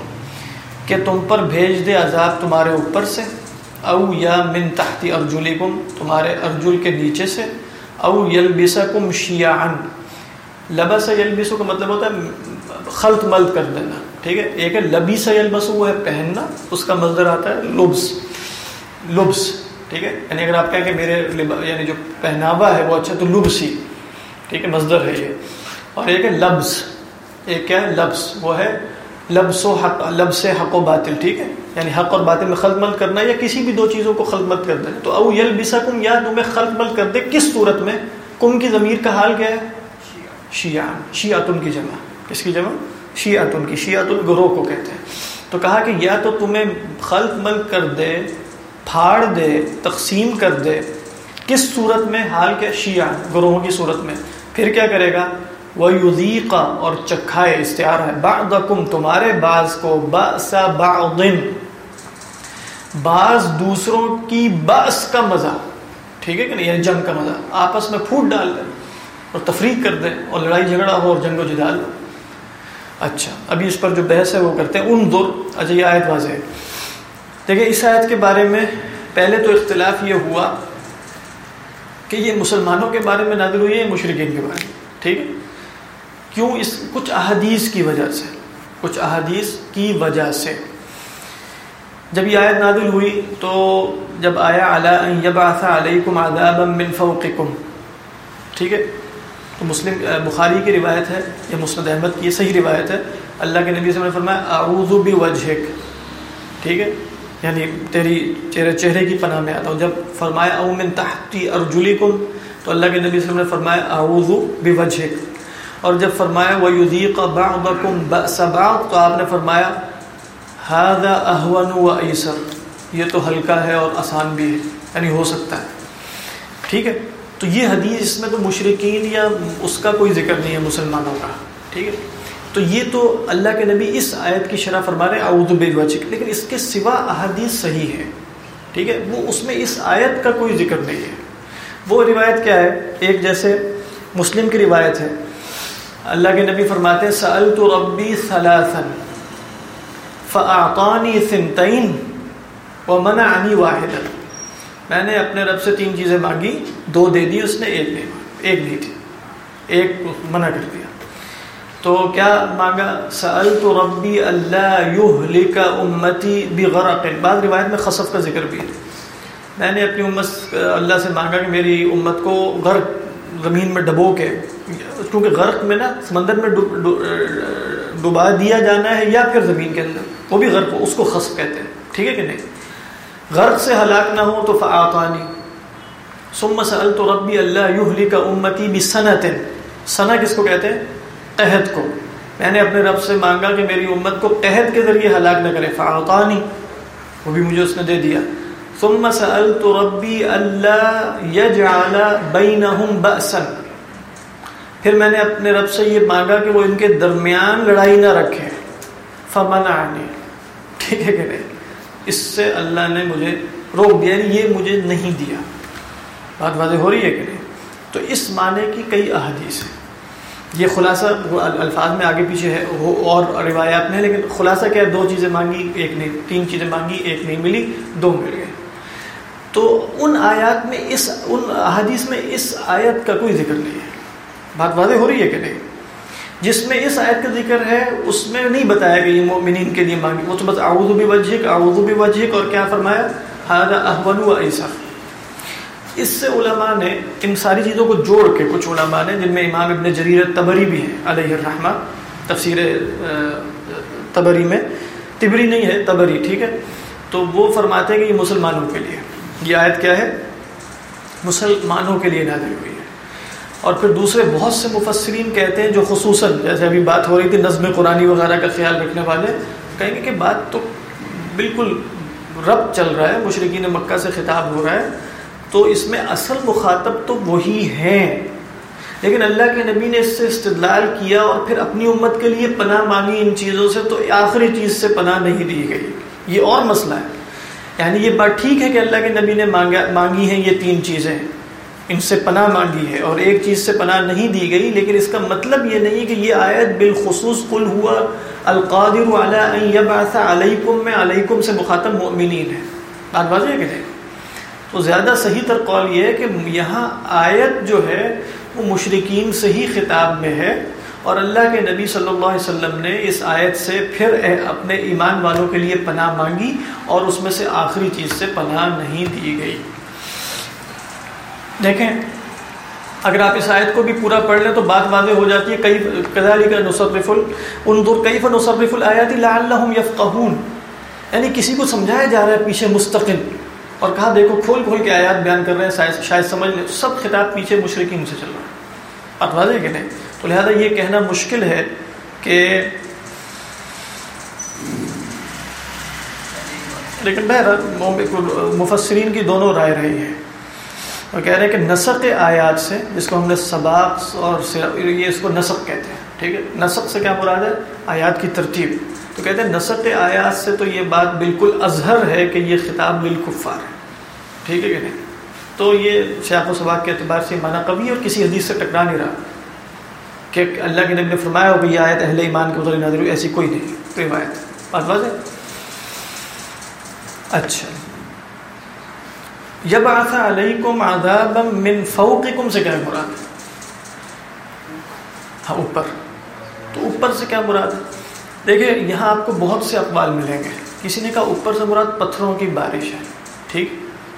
کہ تم پر بھیج دے عذاب تمہارے اوپر سے، او یا من تحت ارجلکم، تمہارے ارجل کے نیچے سے، او یلبسکم شیعا۔ لبس یلبسو کا مطلب ہوتا ہے خلط ملط کر دینا، ٹھیک ہے؟ ایک ہے لبیس یلبسو وہ ہے، پہننا، اس کا مصدر آتا ہے لبس۔ لبس۔ ٹھیک ہے؟ یعنی اگر آپ کہیں کہ میرے یعنی جو پہناوا ہے وہ اچھا تو لبس ہی ٹھیک ہے، مصدر ہے یہ۔ اور ایک ہے لبس، ایک کیا ہے؟ لبس، وہ ہے لبس و حق لبس حق و باطل، ٹھیک ہے؟ یعنی حق اور باطل میں خلط مل کرنا یا کسی بھی دو چیزوں کو خلط مل کر دینا تو او یل بسکم یا تمہیں خلط مل کر دے، کس صورت میں؟ کم کی ضمیر کا حال کیا ہے؟ شیعان شیعتن کی جمع۔ کس کی جمع؟ شیعتن کی، شیعتن گروہ کو کہتے ہیں۔ تو کہا کہ یا تو تمہیں خلط مل کر دے پھاڑ دے، تقسیم کر دے۔ کس صورت میں؟ حال کے شیعہ، گروہوں کی صورت میں۔ پھر کیا کرے گا؟ وہ یوزیقا اور چکھائے، استعار ہے۔ بعضکم تمہارے بعض کو بأس بعض۔ بعض دوسروں کی بأس کا مزہ۔ ٹھیک ہے کہ نہیں؟ یعنی جنگ کا مزہ۔ آپس میں پھوٹ ڈال دیں اور تفریق کر دیں اور لڑائی جھگڑا ہو اور جنگ و جدال ہو۔ اچھا ابھی اس پر جو بحث ہے وہ کرتے ہیں۔ ان دور اچھا یہ آیت واضح ہے۔ دیکھیں، اس آیت کے بارے میں پہلے تو اختلاف یہ ہوا کہ یہ مسلمانوں کے بارے میں نازل ہوئی ہے مشرقین کے بارے میں، ٹھیک ہے؟ کیوں اس، کچھ احادیث کی وجہ سے، کچھ احادیث کی وجہ سے۔ جب یہ آیت نادل ہوئی تو جب آیا علی علیکم عذابا من فوقکم ٹھیک ہے؟ تو مسلم، بخاری کی روایت ہے، یا مسند احمد کی یہ صحیح روایت ہے۔ اللہ کے نبی صلی اللہ علیہ وسلم نے فرمایا اعوذ بوجہک ٹھیک ہے؟ یعنی تیری چہرے چہرے کی پناہ میں آتا ہوں۔ جب فرمایا او من تحتی ارجلکم، تو اللہ کے نبی صلی اللہ علیہ وسلم نے فرمایا، اعوذ بوجہک۔ اور جب فرمایا وَيُذِيقَ بَعْضَكُمْ بَأْسَ بَعْض، تو آپ نے فرمایا هذا احون و ایسر۔ یہ تو ہلکا ہے اور آسان بھی ہے یعنی ہو سکتا ہے۔ ٹھیک ہے؟ تو یہ حدیث اس میں تو مشرقین یا اس کا کوئی ذکر نہیں ہے مسلمانوں کا۔ ٹھیک ہے؟ تو یہ تو اللہ کے نبی اس آیت کی شرح فرما رہے ہیں، اعوذ بالوجہ لیکن اس کے سوا احادیث صحیح ہے ٹھیک ہے؟ وہ اس میں اس آیت کا کوئی ذکر نہیں ہے۔ وہ روایت کیا ہے؟ ایک جیسے مسلم کی روایت ہے۔ اللہ کے نبی فرماتے ہیں، سألت ربی ثلاثا فاعطانی ثنتین ومنعنی واحدا۔ میں نے اپنے رب سے تین چیزیں مانگی، دو دے دی، اس نے ایک نہیں ایک نہیں تھی۔ ایک منع کر دیا تو کیا مانگا؟ سألت ربی اللہ یہلک امتی بغرق. بعض روایت میں خصف کا ذکر بھی ہے۔ میں نے اپنی امت اللہ سے مانگا کہ میری امت کو غرق زمین میں ڈبو کے کیونکہ غرق میں نا سمندر میں ڈبا دیا جانا ہے یا پھر زمین کے اندر۔ وہ بھی غرق، اس کو خصف کہتے ہیں۔ ٹھیک ہے کہ نہیں؟ غرق سے ہلاک نہ ہو تو فعطانی ثم سألت ربی اللہ یہلک امتی بسنت سنہ کس کو کہتے ہیں؟ قحط کو۔ میں نے اپنے رب سے مانگا کہ میری امت کو قحط کے ذریعے ہلاک نہ کرے۔ فعطانی وہ بھی مجھے اس نے دے دیا۔ ثم سألت ربی اللہ یجعل بینہم بأسا۔ پھر میں نے اپنے رب سے یہ مانگا کہ وہ ان کے درمیان لڑائی نہ رکھے۔ فمنعنی۔ ٹھیک ہے کہ نہیں؟ اس سے اللہ نے مجھے روک دیا یعنی یہ مجھے نہیں دیا۔ بات واضح ہو رہی ہے کہ نہیں؟ تو اس معنی کی کئی احادیث ہیں۔ یہ خلاصہ الفاظ میں آگے پیچھے ہے، وہ اور روایات میں ہے لیکن خلاصہ کیا ہے، دو چیزیں مانگی، ایک نہیں، تین چیزیں مانگی، ایک نہیں ملی، دو مل گئے۔ تو ان آیات میں اس، ان احادیث میں اس آیت کا کوئی ذکر نہیں ہے۔ بات واضح ہو رہی ہے کہ نہیں؟ جس میں اس آیت کا ذکر ہے، اس میں نہیں بتایا کہ یہ مومنین کے لیے مانگی۔ وہ تو بس اعوذ بوجہک اعوذ بوجہک، اور کیا فرمایا؟ ھذا احون و ایسر اس سے علماء نے ان ساری چیزوں کو جوڑ کے کچھ علماء نے، جن میں امام ابن جریر تبری بھی ہیں، علیہ الرحمہ، تفسیر تبری میں۔ تبری نہیں ہے تبری ٹھیک ہے؟ تو وہ فرماتے ہیں کہ یہ مسلمانوں کے لیے۔ یہ آیت کیا ہے؟ مسلمانوں کے لیے نازل ہوئی ہے۔ اور پھر دوسرے بہت سے مفسرین کہتے ہیں جو خصوصاً، جیسے ابھی بات ہو رہی تھی نظم قرآنی وغیرہ کا خیال رکھنے والے، کہیں گے کہ بات تو بالکل رب چل رہا ہے مشرقین مکہ سے خطاب ہو رہا ہے۔ تو اس میں اصل مخاطب تو وہی ہیں۔ لیکن اللہ کے نبی نے اس سے استدلال کیا اور پھر اپنی امت کے لیے پناہ مانگی ان چیزوں سے تو آخری چیز سے پناہ نہیں دی گئی۔ یہ اور مسئلہ ہے۔ یعنی یہ بات ٹھیک ہے کہ اللہ کے نبی نے مانگا مانگی ہیں یہ تین چیزیں۔ ان سے پناہ مانگی ہے اور ایک چیز سے پناہ نہیں دی گئی، لیکن اس کا مطلب یہ نہیں کہ یہ آیت بالخصوص قل ہوا القادر علی ان یبعث علیکم، میں علیکم سے مخاطب مؤمنین ہے بات واضح ہے کہ نہیں؟ تو زیادہ صحیح تر قول یہ ہے کہ یہاں آیت جو ہے وہ مشرقین سے ہی خطاب میں ہے اور اللہ کے نبی صلی اللہ علیہ وسلم نے اس آیت سے پھر اپنے ایمان والوں کے لیے پناہ مانگی اور اس میں سے آخری چیز سے پناہ نہیں دی گئی۔ دیکھیں، اگر آپ اس آیت کو بھی پورا پڑھ لیں تو بات واضح ہو جاتی ہے کئی کدالی کا نصرف الدر کئی فن نصرف الآیات لعلہم یفقہون۔ یعنی کسی کو سمجھایا جا رہا ہے پیچھے مستقل۔ اور کہا، دیکھو، کھول کھول کے آیات بیان کر رہے ہیں، شاید سمجھ لیں سب خطاب پیچھے مشرقین سے چل رہا ہے بات واضح کہ نہیں؟ تو لہٰذا یہ کہنا مشکل ہے کہ لیکن بہر مفسرین کی دونوں رائے رہی ہے۔ وہ کہہ رہے ہیں کہ نسق آیات سے، جس کو ہم نے سباق اور یہ اس کو نسق کہتے ہیں، ٹھیک ہے؟ نسق سے کیا مراد ہے؟ آیات کی ترتیب۔ تو کہتے ہیں نسق آیات سے تو یہ بات بالکل اظہر ہے کہ یہ خطاب للکفار ہے۔ ٹھیک ہے کہ نہیں؟ تو یہ شیخ و سباق کے اعتبار سے معنی کبھی اور کسی حدیث سے ٹکرا نہیں رہا۔ کہ اللہ کے نبی نے فرمایا ہو کہ یہ آیت اہل ایمان کے ادھر نظر ایسی کوئی نہیں۔ کوئی روایت بات واضح اچھا۔ جب آسا علیکم عذابا من فوقکم سے کیا مراد ہے؟ ہاں اوپر۔ تو اوپر سے کیا مراد ہے؟ دیکھیں، یہاں آپ کو بہت سے اقوال ملیں گے۔ کسی نے کہا اوپر سے مراد پتھروں کی بارش ہے۔ ٹھیک؟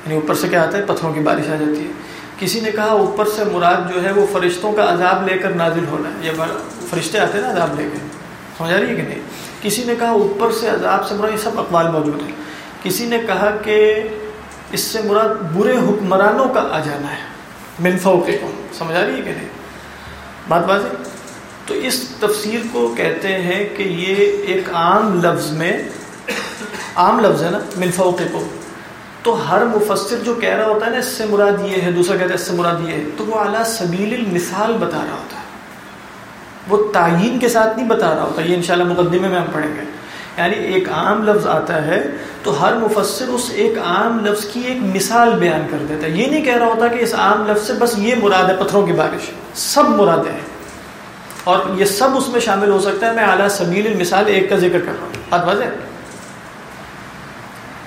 یعنی اوپر سے کیا آتا ہے؟ پتھروں کی بارش آ جاتی ہے۔ کسی نے کہا اوپر سے مراد جو ہے وہ فرشتوں کا عذاب لے کر نازل ہونا ہے۔ یہ فرشتے آتے ہیں نا عذاب لے کے۔ سمجھا رہی ہے کہ نہیں؟ کسی نے کہا اوپر سے عذاب سے مراد، یہ سب اقوال موجود ہیں۔ کسی نے کہا کہ اس سے مراد برے حکمرانوں کا آ جانا ہے۔ منفو کے کون سمجھا رہی ہے کہ نہیں؟ بات واضح؟ تو اس تفسیر کو کہتے ہیں کہ یہ ایک عام لفظ میں، عام لفظ ہے نا منفو کے کو تو ہر مفسر جو کہہ رہا ہوتا ہے نا، اس سے مراد یہ ہے، دوسرا کہتا ہے اس سے مراد یہ ہے، تو وہ اعلیٰ سبیل المثال بتا رہا ہوتا ہے۔ وہ تعین کے ساتھ نہیں بتا رہا ہوتا، یہ انشاءاللہ مقدمے میں ہم پڑھیں گے۔ یعنی ایک عام لفظ آتا ہے، تو ہر مفسر اس ایک عام لفظ کی ایک مثال بیان کر دیتا ہے۔ یہ نہیں کہہ رہا ہوتا کہ اس عام لفظ سے بس یہ مراد ہے پتھروں کی بارش، سب مرادیں ہیں۔ اور یہ سب اس میں شامل ہو سکتا ہے، میں اعلیٰ سبیل المثال ایک کا ذکر کر رہا ہوں۔ بات واضح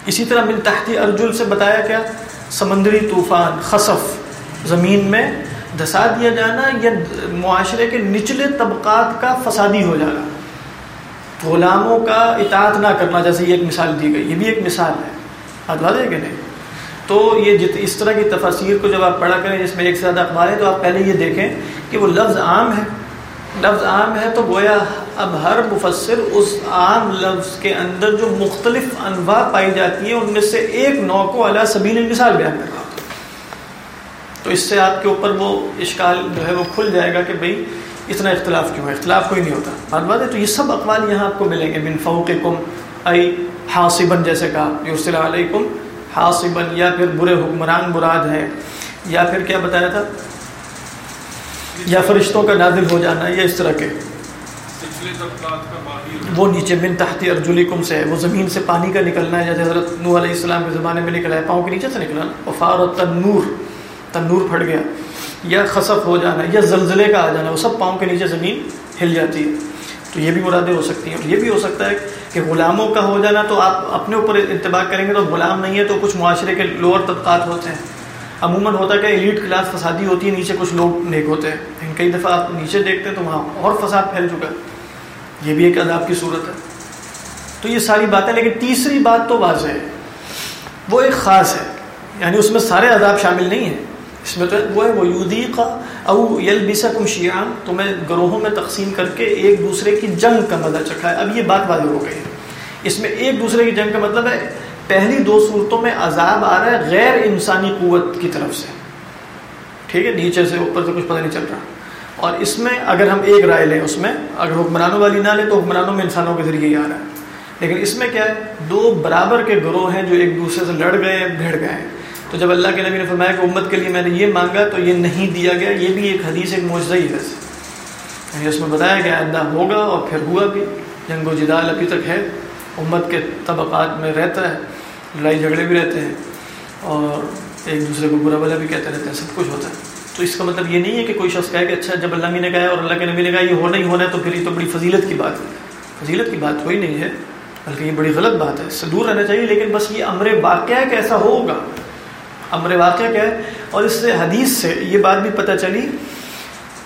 اسی طرح من تحتی ارجل سے بتایا کیا سمندری طوفان، خصف، زمین میں دھسا دیا جانا، یا معاشرے کے نچلے طبقات کا فسادی ہو جانا۔ غلاموں کا اطاعت نہ کرنا، جیسے یہ ایک مثال دی گئی، یہ بھی ایک مثال ہے۔ بات واضح کہ نہیں؟ تو یہ جت اس طرح کی تفاصیر کو جب آپ پڑھا کریں، جس میں ایک سے زیادہ اخبار ہے تو آپ پہلے یہ دیکھیں کہ وہ لفظ عام ہے۔ لفظ عام ہے تو گویا اب ہر مفسر اس عام لفظ کے اندر جو مختلف انواع پائی جاتی ہیں، ان میں سے ایک نو کو اعلیٰ سبیل مثال بیان کر رہا تو اس سے آپ کے اوپر وہ اشکال جو ہے وہ کھل جائے گا کہ بھئی اتنا اختلاف کیوں ہے؟ اختلاف کوئی نہیں ہوتا۔ بات بات ہے تو یہ سب اقوال یہاں آپ کو ملیں گے۔ من فوقکم، ای حاصبن جیسے کہا، یرسل علیکم حاصبن یا پھر برے حکمران مراد ہے یا پھر کیا بتایا تھا؟ یا فرشتوں کا نازل ہو جانا یا اس طرح کے۔ وہ نیچے من تحتی ارجلکم سے ہے وہ زمین سے پانی کا نکلنا ہے جیسے حضرت نوح علیہ السلام کے زمانے میں نکلا ہے پاؤں کے نیچے سے نکلا وفار و تنور تنور پھٹ گیا۔ یا خصف ہو جانا یا زلزلے کا آ جانا وہ سب پاؤں کے نیچے زمین ہل جاتی ہے۔ تو یہ بھی مرادیں ہو سکتی ہیں۔ اور یہ بھی ہو سکتا ہے کہ غلاموں کا ہو جانا تو آپ اپنے اوپر اتباع کریں گے تو غلام نہیں ہے تو کچھ معاشرے کے لوور طبقات ہوتے ہیں۔ عموماً ہوتا ہے کہ ایلیٹ کلاس فسادی ہوتی ہے، نیچے کچھ لوگ نیک ہوتے ہیں۔ لیکن کئی دفعہ آپ نیچے دیکھتے ہیں تو وہاں اور فساد پھیل چکا ہے۔ یہ بھی ایک عذاب کی صورت ہے۔ تو یہ ساری باتیں، لیکن تیسری بات تو واضح ہے۔ وہ ایک خاص ہے یعنی اس میں سارے عذاب شامل نہیں ہیں۔ اس میں تو وہ ہے، وہ یودی کا او یل کم شیان تمہیں گروہوں میں تقسیم کر کے ایک دوسرے کی جنگ کا مزہ چکھا ہے۔ اب یہ بات واضح ہو گئی ہے۔ اس میں ایک دوسرے کی جنگ کا مطلب ہے پہلی دو صورتوں میں عذاب آ رہا ہے غیر انسانی قوت کی طرف سے۔ ٹھیک ہے، نیچے سے اوپر سے کچھ پتہ نہیں چل رہا۔ اور اس میں اگر ہم ایک رائے لیں، اس میں اگر حکمرانوں والی نہ لیں تو حکمرانوں میں انسانوں کے ذریعے ہی آ رہا ہے۔ لیکن اس میں کیا ہے؟ دو برابر کے گروہ ہیں جو ایک دوسرے سے لڑ گئے بھیڑ گئے ہیں۔ تو جب اللہ کے نبی نے فرمایا کہ امت کے لیے میں نے یہ مانگا تو یہ نہیں دیا گیا، یہ بھی ایک حدیث، ایک معجزہ ہی ہے یعنی اس میں بتایا گیا، آئندہ ہوگا اور پھر ہوا بھی۔ جنگ و جدال ابھی تک ہے، امت کے طبقات میں رہتا ہے۔ لڑائی جھگڑے بھی رہتے ہیں اور ایک دوسرے کو برا بلا بھی کہتے رہتے ہیں، سب کچھ ہوتا ہے۔ تو اس کا مطلب یہ نہیں ہے کہ کوئی شخص کہے کہ اچھا جب اللہ نے کہا اور اللہ کے نبی نے کہا یہ ہونا ہی ہونا ہے، تو پھر یہ تو بڑی فضیلت کی بات ہے۔ فضیلت کی بات ہوئی نہیں ہے، بلکہ یہ بڑی غلط بات ہے۔ اس سے دور رہنا چاہیے، لیکن بس یہ امر واقعہ ہے کہ ایسا ہوگا۔ امر واقعہ کیا ہے؟ اور اس سے حدیث سے یہ بات بھی پتہ چلی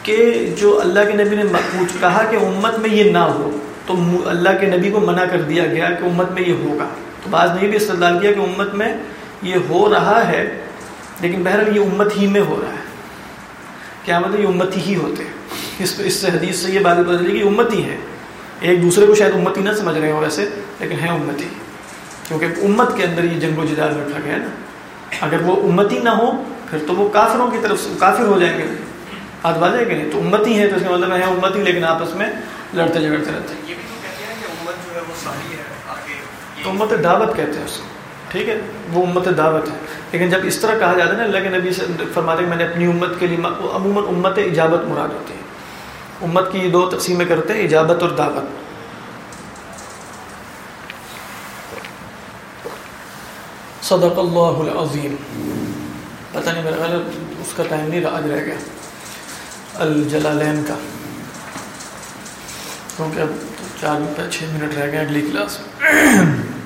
کہ جو اللہ کے نبی نے پوچھ کہا کہ امت میں یہ نہ ہو، تو اللہ کے نبی کو منع کر دیا گیا کہ امت میں یہ ہوگا۔ تو بعض نے یہ بھی استدلال کیا کہ امت میں یہ ہو رہا ہے، لیکن بہرحال یہ امت ہی میں ہو رہا ہے۔ کیا مطلب یہ امتی ہی ہوتے ہیں؟ اس اس سے، حدیث سے یہ بات پتہ چلی کہ امتی ہے۔ ایک دوسرے کو شاید امتی نہ سمجھ رہے ہو ویسے، لیکن ہے امتی کیونکہ امت کے اندر یہ جنگ و جدال رکھا گیا ہے نا۔ اگر وہ امتی نہ ہو، پھر تو وہ کافروں کی طرف سے، کافر ہو جائیں گے۔ ہاتھ بازے کہ نہیں؟ تو امتی ہے، تو اس کا مطلب ہے امتی لیکن آپس میں لڑتے جھگڑتے رہتے ہیں۔ تو امت جو ہے وہ ساری ہے۔ امت دعوت کہتے ہیں اس کو۔ ٹھیک ہے؟ وہ امت دعوت ہے۔ لیکن جب اس طرح کہا جاتا ہے نا، اللہ کے نبی سے فرماتے ہیں، میں نے اپنی امت کے لیے عموماً امت اجابت مراد ہوتی ہے۔ امت کی دو تقسیمیں کرتے ہیں، اجابت اور دعوت۔ صدق اللہ العظیم۔ پتہ نہیں، میرا خیال اس کا ٹائم نہیں آج رہ گیا۔ الجلالین کا۔ کیونکہ اب چار چھ منٹ رہ گئے اگلی کلاس میں۔